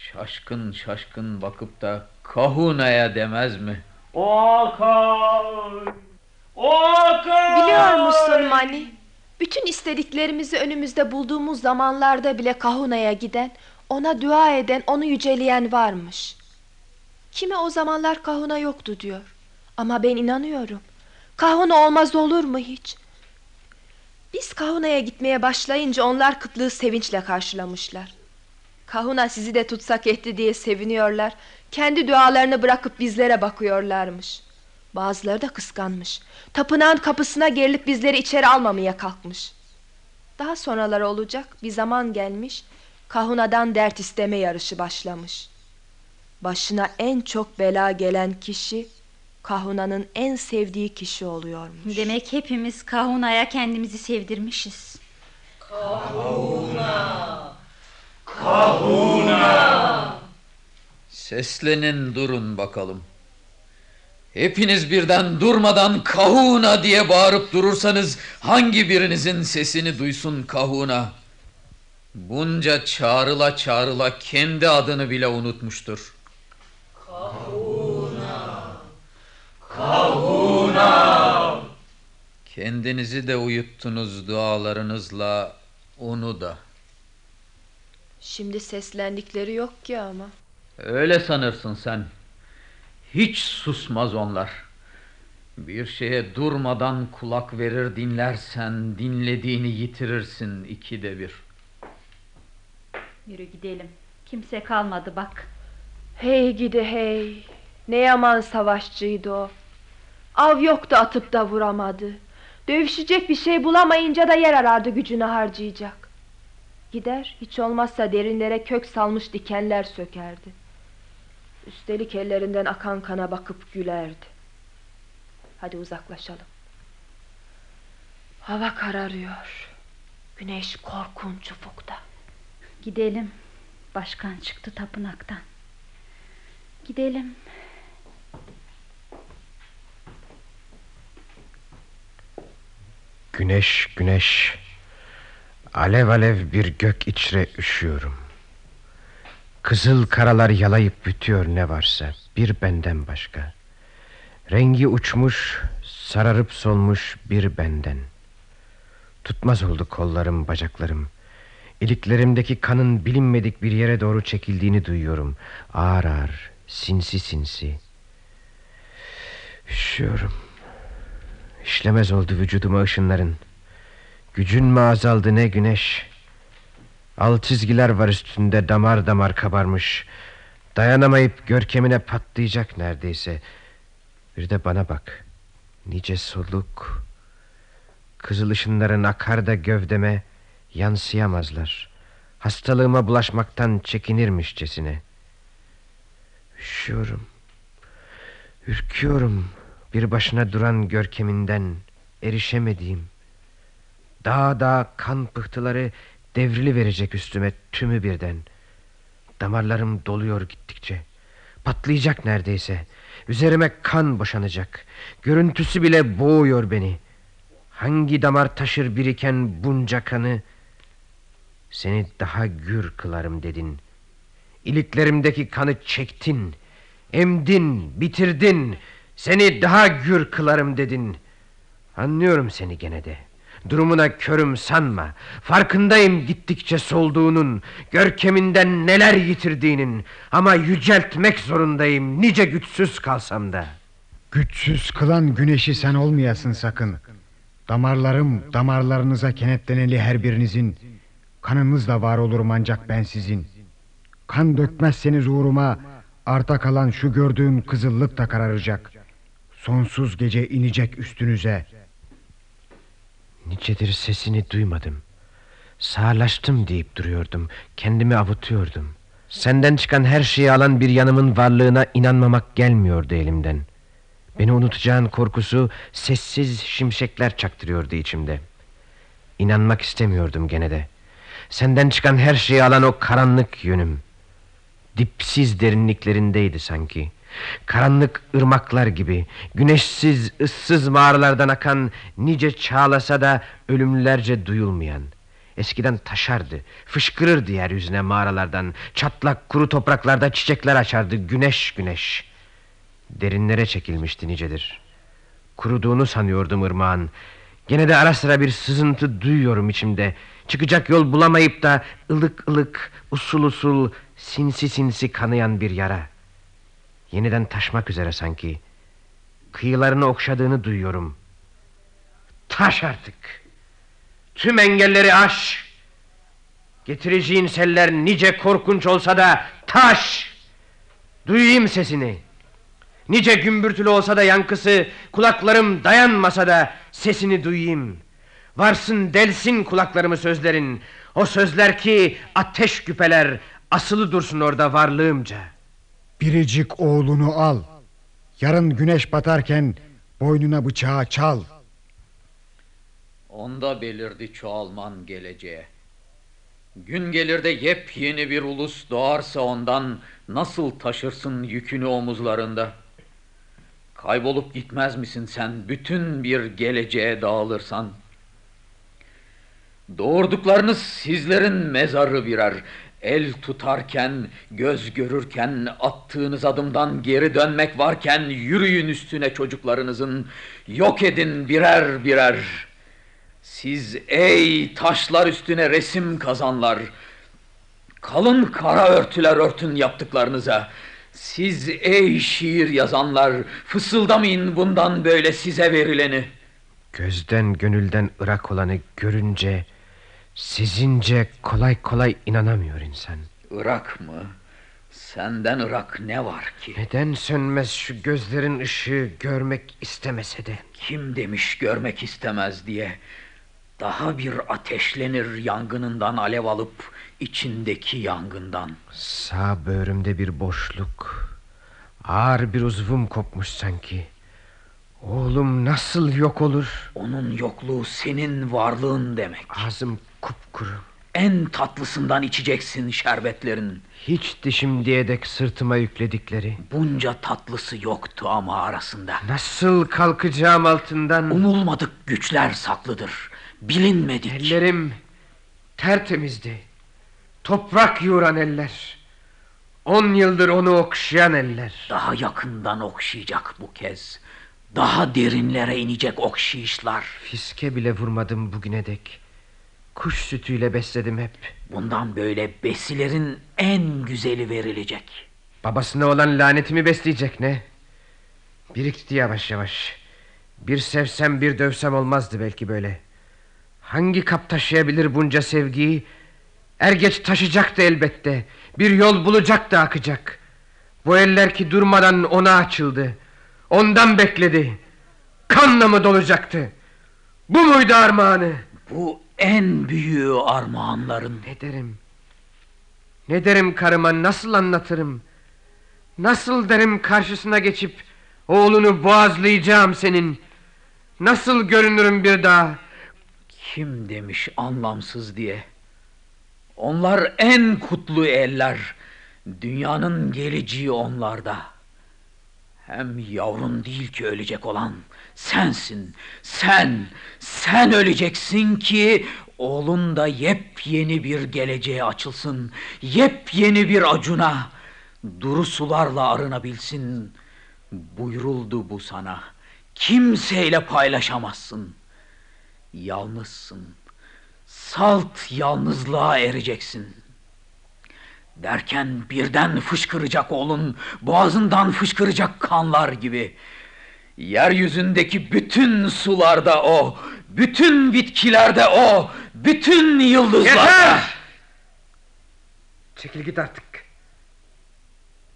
Şaşkın şaşkın bakıp da Kahuna'ya demez mi? Oakay! Oakay! Biliyor musun Mani? Bütün istediklerimizi önümüzde bulduğumuz zamanlarda bile Kahuna'ya giden, ona dua eden, onu yüceleyen varmış. Kimi o zamanlar Kahuna yoktu diyor. Ama ben inanıyorum. Kahuna olmaz olur mu hiç? Biz Kahuna'ya gitmeye başlayınca onlar kıtlığı sevinçle karşılamışlar. Kahuna sizi de tutsak etti diye seviniyorlar. Kendi dualarını bırakıp bizlere bakıyorlarmış. Bazıları da kıskanmış. Tapınağın kapısına gerilip bizleri içeri almamaya kalkmış. Daha sonraları olacak bir zaman gelmiş. Kahuna'dan dert isteme yarışı başlamış. Başına en çok bela gelen kişi Kahuna'nın en sevdiği kişi oluyormuş. Demek hepimiz Kahuna'ya kendimizi sevdirmişiz. Seslenin durun bakalım. Hepiniz birden durmadan Kahuna diye bağırıp durursanız hangi birinizin sesini duysun Kahuna? Bunca çağrıla çağrıla kendi adını bile unutmuştur. Kendinizi de uyuttunuz dualarınızla onu da. Şimdi seslendikleri yok ki ama. Öyle sanırsın sen. Hiç susmaz onlar. Bir şeye durmadan kulak verir dinlersen dinlediğini yitirirsin ikide bir. Yürü gidelim. Kimse kalmadı bak. Hey gidi hey. Ne yaman savaşçıydı o. Av yoktu atıp da vuramadı. Dövüşecek bir şey bulamayınca da yer arardı gücünü harcayacak. Gider hiç olmazsa derinlere kök salmış dikenler sökerdi. Üstelik ellerinden akan kana bakıp gülerdi. Hadi uzaklaşalım. Hava kararıyor. Güneş korkunç ufukta. Gidelim. Başkan çıktı tapınaktan. Gidelim. Güneş güneş Alev alev bir gök içre üşüyorum. Kızıl karalar yalayıp bitiyor ne varsa Bir benden başka. Rengi uçmuş Sararıp solmuş bir benden. Tutmaz oldu kollarım bacaklarım. İliklerimdeki kanın bilinmedik bir yere doğru çekildiğini duyuyorum. Ağır ağır sinsi sinsi. Üşüyorum. İşlemez oldu vücuduma ışınların Gücün mü azaldı ne güneş? Al çizgiler var üstünde damar damar kabarmış. Dayanamayıp görkemine patlayacak neredeyse. Bir de bana bak Nice soluk. Kızıl ışınların akar da gövdeme Yansıyamazlar. Hastalığıma bulaşmaktan çekinirmişçesine. Üşüyorum. Ürküyorum. Bir başına duran görkeminden erişemediğim Dağ dağ kan pıhtıları devrili verecek üstüme tümü birden. Damarlarım doluyor gittikçe. Patlayacak neredeyse. Üzerime kan boşanacak. Görüntüsü bile boğuyor beni. Hangi damar taşır biriken bunca kanı? Seni daha gür kılarım dedin. İliklerimdeki kanı çektin. Emdin, bitirdin. Seni daha gür kılarım dedin. Anlıyorum seni gene de. Durumuna körüm sanma. Farkındayım gittikçe solduğunun, görkeminden neler yitirdiğinin. Ama yüceltmek zorundayım nice güçsüz kalsam da. Güçsüz kılan güneşi sen olmayasın sakın. Damarlarım damarlarınıza kenetleneli her birinizin. Kanınızla var olurum ancak ben sizin. Kan dökmezseniz uğruma arta kalan şu gördüğün kızıllık da kararacak. Sonsuz gece inecek üstünüze. Nicedir sesini duymadım. Sağlaştım deyip duruyordum. Kendimi avutuyordum. Senden çıkan her şeyi alan bir yanımın varlığına inanmamak gelmiyordu elimden. Beni unutacağın korkusu sessiz şimşekler çaktırıyordu içimde. İnanmak istemiyordum gene de. Senden çıkan her şeyi alan o karanlık yönüm. Dipsiz derinliklerindeydi sanki. Karanlık ırmaklar gibi güneşsiz ıssız mağaralardan akan nice çağlasa da ölümlerce duyulmayan. Eskiden taşardı, fışkırırdı yeryüzüne mağaralardan. Çatlak kuru topraklarda çiçekler açardı güneş güneş. Derinlere çekilmişti nicedir. Kuruduğunu sanıyordum ırmağın. Gene de ara sıra bir sızıntı duyuyorum içimde. Çıkacak yol bulamayıp da ılık ılık, usul usul, sinsi sinsi kanayan bir yara. Yeniden taşmak üzere sanki. Kıyılarını okşadığını duyuyorum. Taş artık. Tüm engelleri aş. Getireceğin seller nice korkunç olsa da taş. Duyayım sesini. Nice gümbürtülü olsa da yankısı kulaklarım dayanmasa da sesini duyayım. Varsın delsin kulaklarımı sözlerin. O sözler ki ateş küpeler asılı dursun orada varlığımca. Biricik oğlunu al. Yarın güneş batarken boynuna bıçağı çal. Onda belirdi çoğalman geleceğe. Gün gelir de yepyeni bir ulus doğarsa ondan nasıl taşırsın yükünü omuzlarında? Kaybolup gitmez misin sen bütün bir geleceğe dağılırsan? Doğurduklarınız sizlerin mezarı birer. El tutarken, göz görürken, attığınız adımdan geri dönmek varken yürüyün üstüne çocuklarınızın, yok edin birer birer. Siz ey taşlar üstüne resim kazanlar, kalın kara örtüler örtün yaptıklarınıza. Siz ey şiir yazanlar, fısıldamayın bundan böyle size verileni. Gözden gönülden ırak olanı görünce sizince kolay kolay inanamıyor insan. Irak mı? Senden Irak ne var ki? Neden sönmez şu gözlerin ışığı görmek istemese de? Kim demiş görmek istemez diye? Daha bir ateşlenir yangınından alev alıp içindeki yangından. Sağ böğrümde bir boşluk. Ağır bir uzvum kopmuş sanki. Oğlum nasıl yok olur? Onun yokluğu senin varlığın demek. Ağzım kupkuru. En tatlısından içeceksin şerbetlerin. Hiç dişim diye dek sırtıma yükledikleri. Bunca tatlısı yoktu ama arasında. Nasıl kalkacağım altından? Umulmadık güçler saklıdır. Bilinmedik. Ellerim tertemizdi. Toprak yoğuran eller. On yıldır onu okşayan eller. Daha yakından okşayacak bu kez. Daha derinlere inecek okşayışlar. Fiske bile vurmadım bugüne dek. Kuş sütüyle besledim hep. Bundan böyle besilerin en güzeli verilecek. Babasına olan lanetimi besleyecek ne? Birikti yavaş yavaş. Bir sevsem bir dövsem olmazdı belki böyle. Hangi kap taşıyabilir bunca sevgiyi? Er geç taşıyacaktı elbette. Bir yol bulacaktı akacak. Bu eller ki durmadan ona açıldı. Ondan bekledi. Kanla mı dolacaktı? Bu muydu armağanı? Bu en büyüğü armağanların. Ne derim? Ne derim karıma nasıl anlatırım? Nasıl derim karşısına geçip oğlunu boğazlayacağım senin? Nasıl görünürüm bir daha? Kim demiş anlamsız diye? Onlar en kutlu eller. Dünyanın geleceği onlarda. Hem yavrun değil ki ölecek olan. Sensin, sen, sen öleceksin ki oğlun da yepyeni bir geleceğe açılsın. Yepyeni bir acuna, duru sularla arınabilsin. Buyuruldu bu sana. Kimseyle paylaşamazsın. Yalnızsın. Salt yalnızlığa ereceksin. Derken birden fışkıracak oğlun, boğazından fışkıracak kanlar gibi. Yeryüzündeki bütün sularda o, bütün bitkilerde o, bütün yıldızlarda. Yeter! Çekil git artık.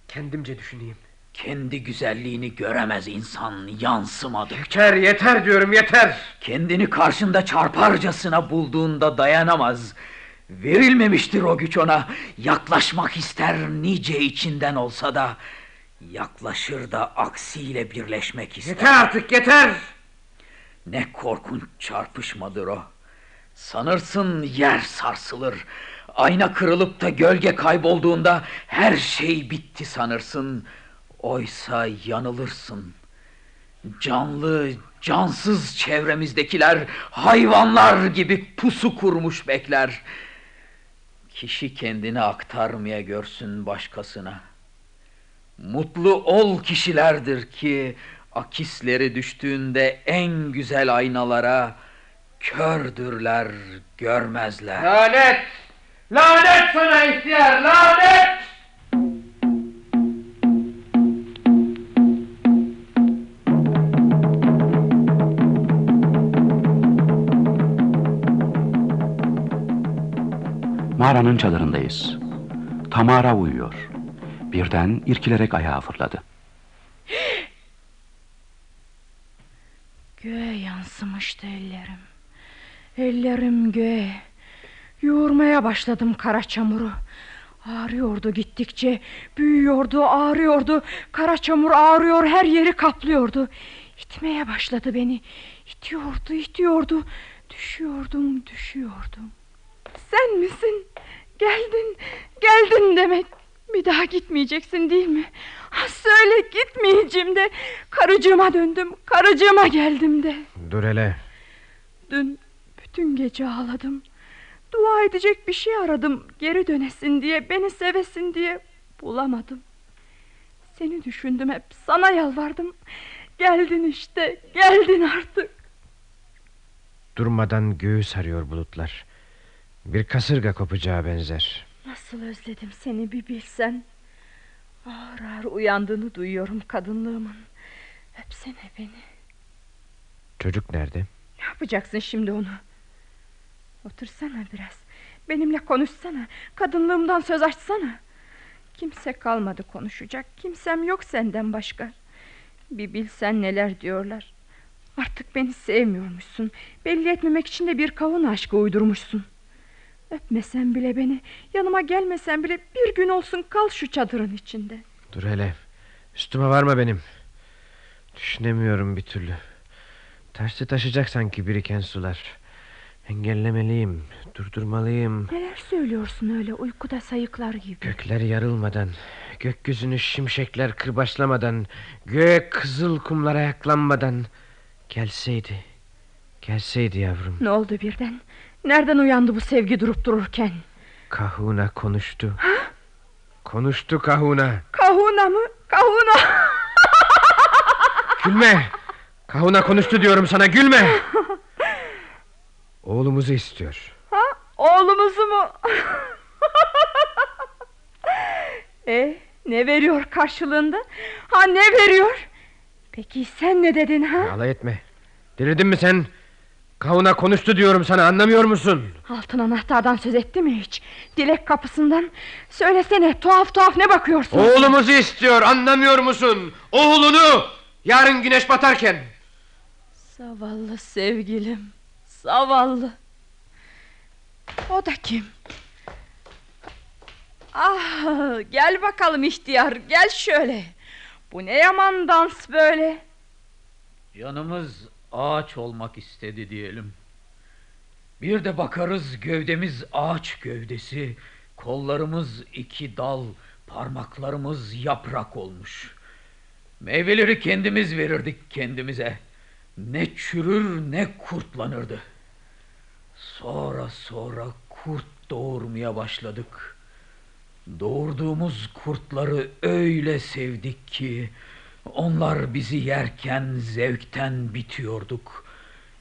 Kendimce düşüneyim. Kendi güzelliğini göremez insan yansımadı. Yeter yeter diyorum yeter. Kendini karşında çarparcasına bulduğunda dayanamaz. Verilmemiştir o güç ona. Yaklaşmak ister nice içinden olsa da. Yaklaşır da aksiyle birleşmek ister. Yeter artık yeter. Ne korkunç çarpışmadır o. Sanırsın yer sarsılır. Ayna kırılıp da gölge kaybolduğunda her şey bitti sanırsın. Oysa yanılırsın. Canlı, cansız çevremizdekiler hayvanlar gibi pusu kurmuş bekler. Kişi kendini aktarmaya görsün başkasına. Mutlu ol kişilerdir ki akisleri düştüğünde en güzel aynalara kördürler, görmezler. Lanet! Lanet sana ihtiyar lanet! Mağaranın çadırındayız. Tamara uyuyor. Birden irkilerek ayağa fırladı. Göğe yansımıştı ellerim. Ellerim göğe. Yoğurmaya başladım kara çamuru. Ağrıyordu gittikçe, büyüyordu, ağrıyordu. Kara çamur ağrıyor, her yeri kaplıyordu. İtmeye başladı beni. İtiyordu, itiyordu. Düşüyordum, düşüyordum. Sen misin? Geldin, geldin demek. Bir daha gitmeyeceksin değil mi? Ha, söyle gitmeyeceğim de. Karıcığıma döndüm, karıcığıma geldim de. Dur hele. Dün bütün gece ağladım. Dua edecek bir şey aradım. Geri dönesin diye, beni sevesin diye bulamadım. Seni düşündüm hep, sana yalvardım. Geldin işte, geldin artık. Durmadan göğü sarıyor bulutlar. Bir kasırga kopacağı benzer. Nasıl özledim seni bir bilsen. Ağır ağır uyandığını duyuyorum kadınlığımın. Öpsene beni. Çocuk nerede? Ne yapacaksın şimdi onu? Otursana biraz. Benimle konuşsana. Kadınlığımdan söz açsana. Kimse kalmadı konuşacak. Kimsem yok senden başka. Bir bilsen neler diyorlar. Artık beni sevmiyormuşsun. Belli etmemek için de bir kavun aşkı uydurmuşsun. Öpmesen bile beni, yanıma gelmesen bile bir gün olsun kal şu çadırın içinde. Dur hele. Üstüme varma benim. Düşünemiyorum bir türlü. Tersi taşıyacak sanki biriken sular. Engellemeliyim, durdurmalıyım. Neler söylüyorsun öyle uykuda sayıklar gibi. Gökler yarılmadan, gökyüzünü şimşekler kırbaçlamadan, göğe kızıl kumlar ayaklanmadan gelseydi, gelseydi yavrum. Ne oldu birden? Nereden uyandı bu sevgi durup dururken? Kahuna konuştu. Ha? Konuştu Kahuna. Kahuna mı? Kahuna! [LAUGHS] Gülme! Kahuna konuştu diyorum sana gülme! [LAUGHS] Oğlumuzu istiyor. Ha? Oğlumuzu mu? [LAUGHS] e ne veriyor karşılığında? Ha ne veriyor? Peki sen ne dedin ha? Alay etme. Delirdin mi sen? Kahuna konuştu diyorum sana anlamıyor musun? Altın anahtardan söz etti mi hiç? Dilek kapısından. Söylesene tuhaf tuhaf ne bakıyorsun? Oğlumuzu istiyor anlamıyor musun? Oğlunu! Yarın güneş batarken. Zavallı sevgilim. Zavallı. O da kim? Ah, gel bakalım ihtiyar, gel şöyle. Bu ne yaman dans böyle? Canımız ağaç olmak istedi diyelim. Bir de bakarız gövdemiz ağaç gövdesi, kollarımız iki dal, parmaklarımız yaprak olmuş. Meyveleri kendimiz verirdik kendimize. Ne çürür ne kurtlanırdı. Sonra sonra kurt doğurmaya başladık. Doğurduğumuz kurtları öyle sevdik ki onlar bizi yerken zevkten bitiyorduk.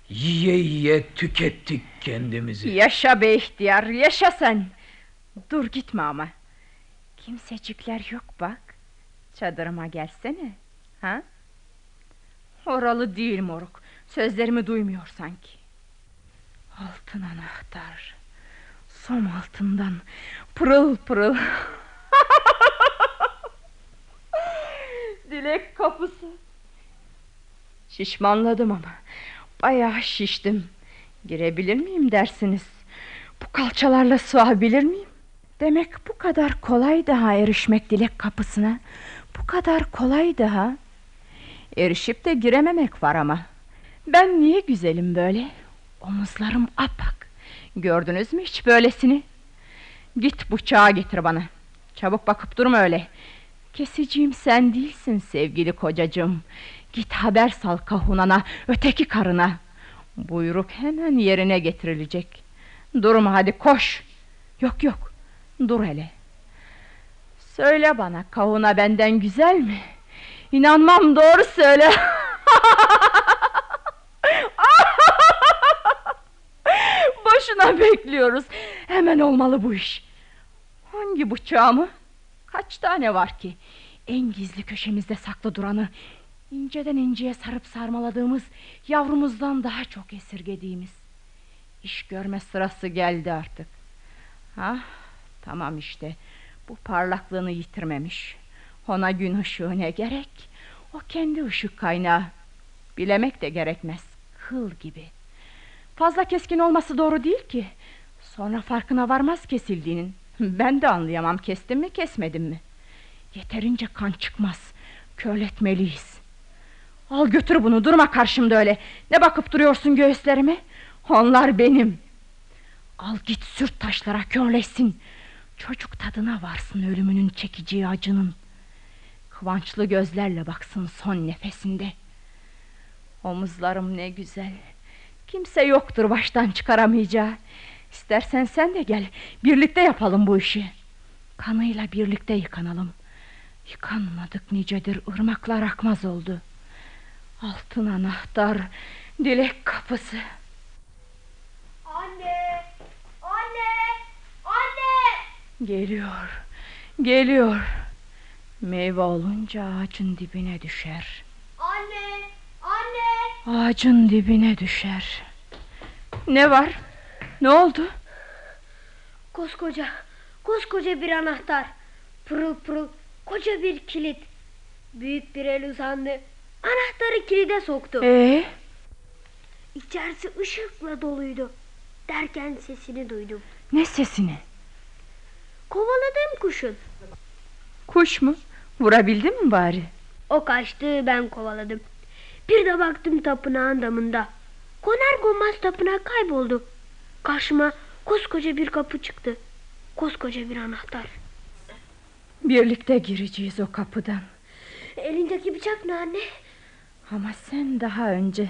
Yiye yiye tükettik kendimizi. Yaşa be ihtiyar, yaşa sen. Dur gitme ama. Kimsecikler yok bak. Çadırıma gelsene. Ha? Oralı değil moruk. Sözlerimi duymuyor sanki. Altın anahtar. Som altından pırıl pırıl. [LAUGHS] Dilek kapısı. Şişmanladım ama. Bayağı şiştim. Girebilir miyim dersiniz? Bu kalçalarla sığabilir miyim? Demek bu kadar kolay daha erişmek dilek kapısına. Bu kadar kolay daha. Erişip de girememek var ama. Ben niye güzelim böyle? Omuzlarım apak. Gördünüz mü hiç böylesini? Git bıçağı getir bana. Çabuk bakıp durma öyle. Kesiciğim sen değilsin sevgili kocacığım. Git haber sal kahunana, öteki karına. Buyruk hemen yerine getirilecek. Durma hadi koş. Yok yok, dur hele. Söyle bana kahuna benden güzel mi? İnanmam doğru söyle. [LAUGHS] Boşuna bekliyoruz. Hemen olmalı bu iş. Hangi bıçağı mı? Kaç tane var ki? En gizli köşemizde saklı duranı, inceden inceye sarıp sarmaladığımız, yavrumuzdan daha çok esirgediğimiz. İş görme sırası geldi artık. Ah, tamam işte. Bu parlaklığını yitirmemiş. Ona gün ışığı ne gerek? O kendi ışık kaynağı. Bilemek de gerekmez. Kıl gibi. Fazla keskin olması doğru değil ki. Sonra farkına varmaz kesildiğinin. Ben de anlayamam kestim mi kesmedim mi. Yeterince kan çıkmaz. Körletmeliyiz. Al götür bunu durma karşımda öyle. Ne bakıp duruyorsun göğüslerime? Onlar benim. Al git sürt taşlara körleşsin. Çocuk tadına varsın ölümünün çekeceği acının. Kıvançlı gözlerle baksın son nefesinde. Omuzlarım ne güzel. Kimse yoktur baştan çıkaramayacağı. İstersen sen de gel. Birlikte yapalım bu işi. Kanıyla birlikte yıkanalım. Yıkanmadık nicedir ırmaklar akmaz oldu. Altın anahtar, dilek kapısı. Anne! Anne! Anne! Geliyor, geliyor. Meyve olunca ağacın dibine düşer. Anne! Anne! Ağacın dibine düşer. Ne var? Ne oldu? Koskoca, koskoca bir anahtar. Pırıl pırıl, koca bir kilit. Büyük bir el uzandı. Anahtarı kilide soktu. Ee? İçerisi ışıkla doluydu. Derken sesini duydum. Ne sesini? Kovaladığım kuşun. Kuş mu? Vurabildin mi bari? O kaçtı ben kovaladım. Bir de baktım tapınağın damında. Konar konmaz tapınak kayboldu. Karşıma koskoca bir kapı çıktı. Koskoca bir anahtar. Birlikte gireceğiz o kapıdan. Elindeki bıçak ne anne? Ama sen daha önce...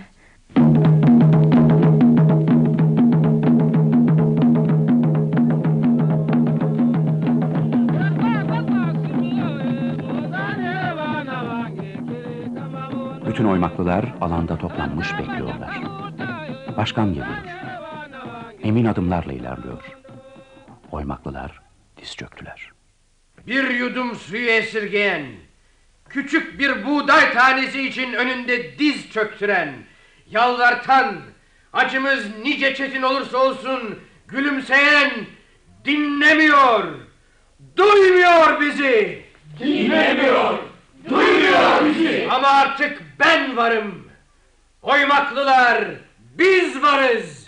Bütün oymaklılar alanda toplanmış bekliyorlar. Başkan geliyor. Emin adımlarla ilerliyor. Oymaklılar diz çöktüler. Bir yudum suyu esirgeyen, küçük bir buğday tanesi için önünde diz çöktüren, yalvartan, acımız nice çetin olursa olsun gülümseyen, dinlemiyor, duymuyor bizi. Dinlemiyor, duymuyor bizi. Ama artık ben varım. Oymaklılar, biz varız.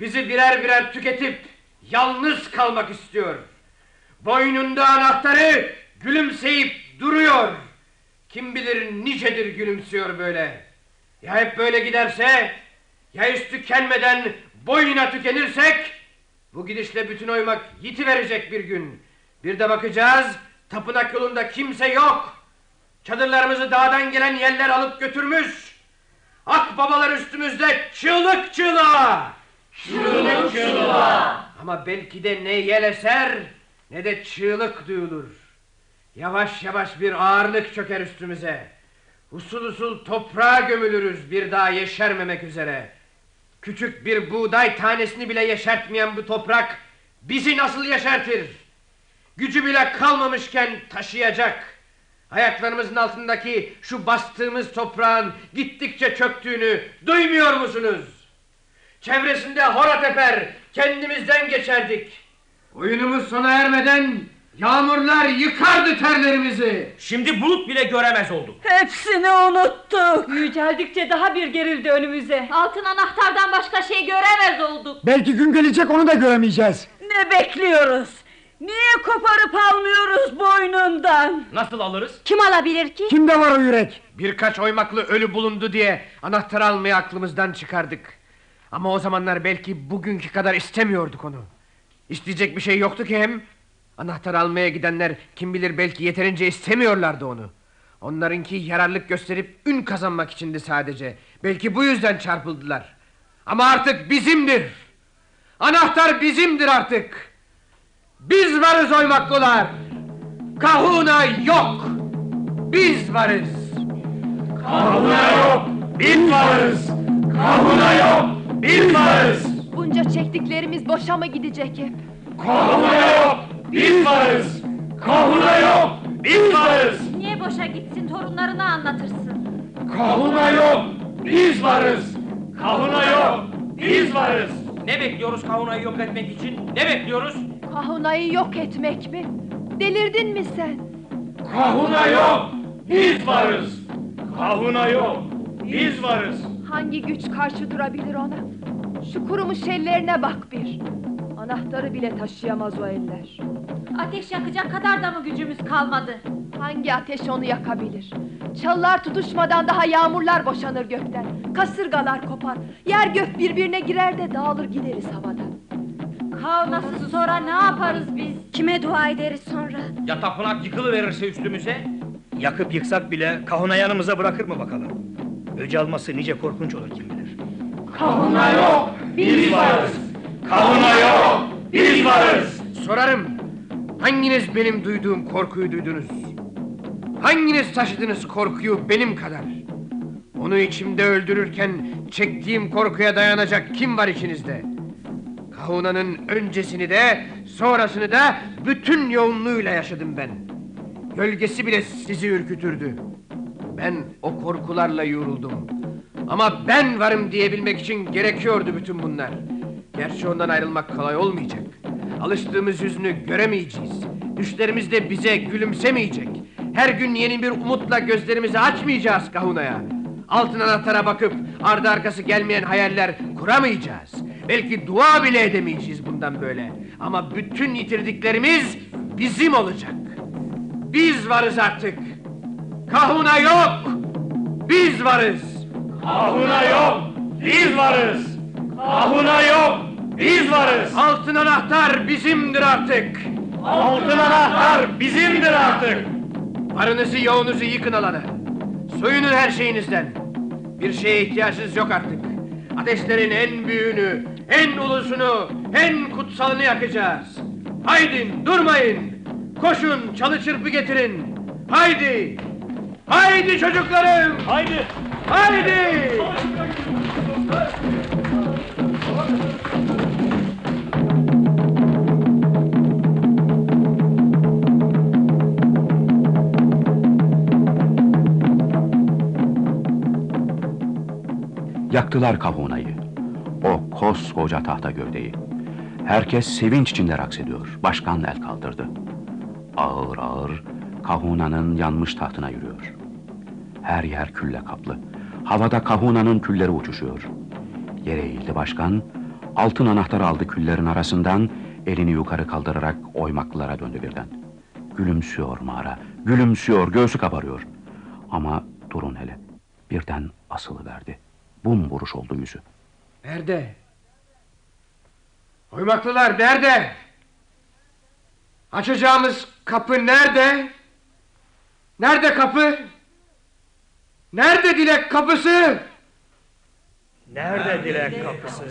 Bizi birer birer tüketip yalnız kalmak istiyor. Boynunda anahtarı gülümseyip duruyor. Kim bilir nicedir gülümsüyor böyle. Ya hep böyle giderse, ya üstü tükenmeden boyuna tükenirsek, bu gidişle bütün oymak yiti verecek bir gün. Bir de bakacağız, tapınak yolunda kimse yok. Çadırlarımızı dağdan gelen yeller alıp götürmüş. Ak babalar üstümüzde çığlık çığlığa. Çığlık çığlığa. Ama belki de ne yel eser ne de çığlık duyulur. Yavaş yavaş bir ağırlık çöker üstümüze. Usul usul toprağa gömülürüz bir daha yeşermemek üzere. Küçük bir buğday tanesini bile yeşertmeyen bu toprak bizi nasıl yeşertir? Gücü bile kalmamışken taşıyacak. Ayaklarımızın altındaki şu bastığımız toprağın gittikçe çöktüğünü duymuyor musunuz? Çevresinde hora teper, kendimizden geçerdik. Oyunumuz sona ermeden yağmurlar yıkardı terlerimizi. Şimdi bulut bile göremez olduk. Hepsini unuttuk. Yüceldikçe daha bir gerildi önümüze. Altın anahtardan başka şey göremez olduk. Belki gün gelecek onu da göremeyeceğiz. Ne bekliyoruz? Niye koparıp almıyoruz boynundan? Nasıl alırız? Kim alabilir ki? Kimde var o yürek? Birkaç oymaklı ölü bulundu diye anahtar almayı aklımızdan çıkardık. Ama o zamanlar belki bugünkü kadar istemiyorduk onu. İsteyecek bir şey yoktu ki hem. Anahtar almaya gidenler kim bilir belki yeterince istemiyorlardı onu. Onlarınki yararlık gösterip ün kazanmak içindi sadece. Belki bu yüzden çarpıldılar. Ama artık bizimdir. Anahtar bizimdir artık. Biz varız oymaklılar. Kahuna yok. Biz varız. Kahuna yok. Biz varız. Kahuna yok. Biz varız. Bunca çektiklerimiz boşa mı gidecek hep? Kahuna yok. Biz varız. Kahuna yok. Biz varız. Niye boşa gitsin torunlarına anlatırsın. Kahuna yok. Biz varız. Kahuna yok. Biz varız. Ne bekliyoruz Kahuna'yı yok etmek için? Ne bekliyoruz? Kahunayı yok etmek mi? Delirdin mi sen? Kahuna yok. Biz varız. Kahuna yok. Biz varız. Hangi güç karşı durabilir ona? Şu kurumuş ellerine bak bir. Anahtarı bile taşıyamaz o eller. Ateş yakacak kadar da mı gücümüz kalmadı? Hangi ateş onu yakabilir? Çalılar tutuşmadan daha yağmurlar boşanır gökten. Kasırgalar kopar. Yer gök birbirine girer de dağılır gideriz havadan. Kavnasız sonra ne yaparız biz? Kime dua ederiz sonra? Ya tapınak yıkılıverirse üstümüze? Yakıp yıksak bile Kahuna yanımıza bırakır mı bakalım? Öc alması nice korkunç olur kim bilir. Kahuna yok. Biz varız. Kahuna yok. Biz varız. Sorarım. Hanginiz benim duyduğum korkuyu duydunuz? Hanginiz taşıdınız korkuyu benim kadar? Onu içimde öldürürken çektiğim korkuya dayanacak kim var içinizde? Kahuna'nın öncesini de sonrasını da bütün yoğunluğuyla yaşadım ben. Gölgesi bile sizi ürkütürdü. Ben o korkularla yoruldum. Ama ben varım diyebilmek için gerekiyordu bütün bunlar. Gerçi ondan ayrılmak kolay olmayacak. Alıştığımız yüzünü göremeyeceğiz. Düşlerimiz de bize gülümsemeyecek. Her gün yeni bir umutla gözlerimizi açmayacağız Kahuna'ya. Altın anahtara bakıp ardı arkası gelmeyen hayaller kuramayacağız. Belki dua bile edemeyeceğiz bundan böyle. Ama bütün yitirdiklerimiz bizim olacak. Biz varız artık. Kahuna yok. Biz varız. Kahuna yok. Biz varız. Kahuna yok. Biz varız. Altın anahtar bizimdir artık. Altın anahtar bizimdir artık. Varınızı yoğunuzu yıkın alanı. Soyunun her şeyinizden. Bir şeye ihtiyacınız yok artık. Ateşlerin en büyüğünü, en ulusunu, en kutsalını yakacağız. Haydi durmayın. Koşun çalı çırpı getirin. Haydi. Haydi çocuklarım. Haydi. Haydi. Yaktılar Kahuna'yı. O koskoca tahta gövdeyi. Herkes sevinç içinde raks ediyor. Başkan el kaldırdı. Ağır ağır Kahuna'nın yanmış tahtına yürüyor. Her yer külle kaplı. Havada Kahuna'nın külleri uçuşuyor. Yere eğildi başkan. Altın anahtarı aldı küllerin arasından. Elini yukarı kaldırarak oymaklılara döndü birden. Gülümsüyor mağara. Gülümsüyor, göğsü kabarıyor. Ama durun hele. Birden asılı verdi. Bumburuş oldu yüzü. Nerede? Oymaklılar nerede? Açacağımız kapı nerede? Nerede kapı? Nerede dilek kapısı? Nerede dilek kapısı?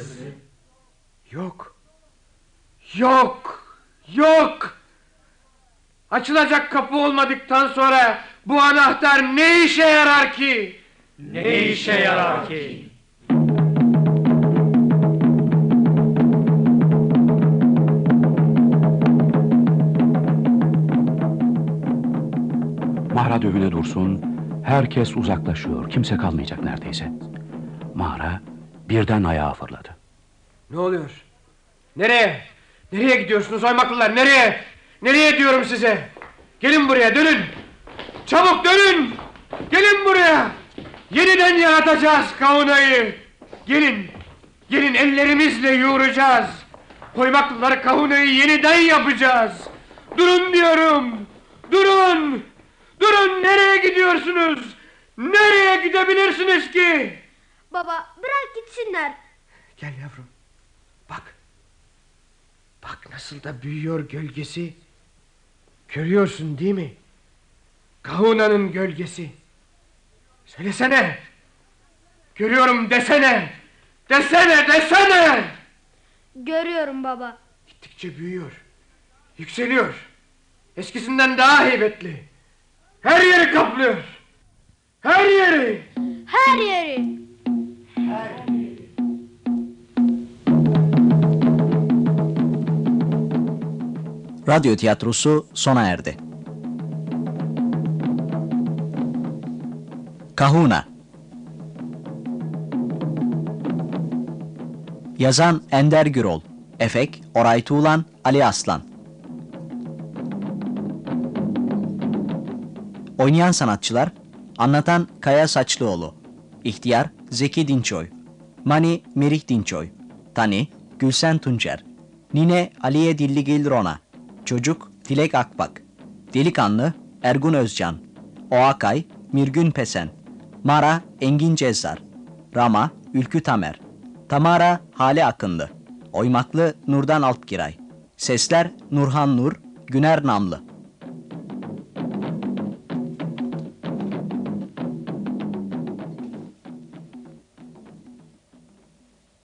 Yok. Yok. Yok. Açılacak kapı olmadıktan sonra bu anahtar ne işe yarar ki? Ne işe yarar ki? Dövüne dövüne dursun. Herkes uzaklaşıyor. Kimse kalmayacak neredeyse. Mağara birden ayağa fırladı. Ne oluyor? Nereye? Nereye gidiyorsunuz oymaklılar? Nereye? Nereye diyorum size? Gelin buraya dönün. Çabuk dönün. Gelin buraya. Yeniden yaratacağız Kahuna'yı. Gelin. Gelin ellerimizle yoğuracağız. Koymaklıları Kahuna'yı yeniden yapacağız. Durun diyorum. Durun. Durun nereye gidiyorsunuz? Nereye gidebilirsiniz ki? Baba bırak gitsinler. Gel yavrum. Bak. Bak nasıl da büyüyor gölgesi. Görüyorsun değil mi? Kahuna'nın gölgesi. Söylesene. Görüyorum desene. Desene desene. Görüyorum baba. Gittikçe büyüyor. Yükseliyor. Eskisinden daha heybetli. Her yeri kaplıyor. Her yeri. Her yeri. Radyo tiyatrosu sona erdi. Kahuna Yazan Ender Gürol Efek Oray Tuğlan Ali Aslan Oynayan sanatçılar Anlatan Kaya Saçlıoğlu İhtiyar Zeki Dinçoy Mani Merih Dinçoy Tani Gülsen Tuncer Nine Aliye Dilligil Rona Çocuk Dilek Akbak Delikanlı Ergun Özcan Oakay Mirgün Pesen Mara Engin Cezzar Rama Ülkü Tamer Tamara Hale Akınlı Oymaklı Nurdan Altgiray Sesler Nurhan Nur Güner Namlı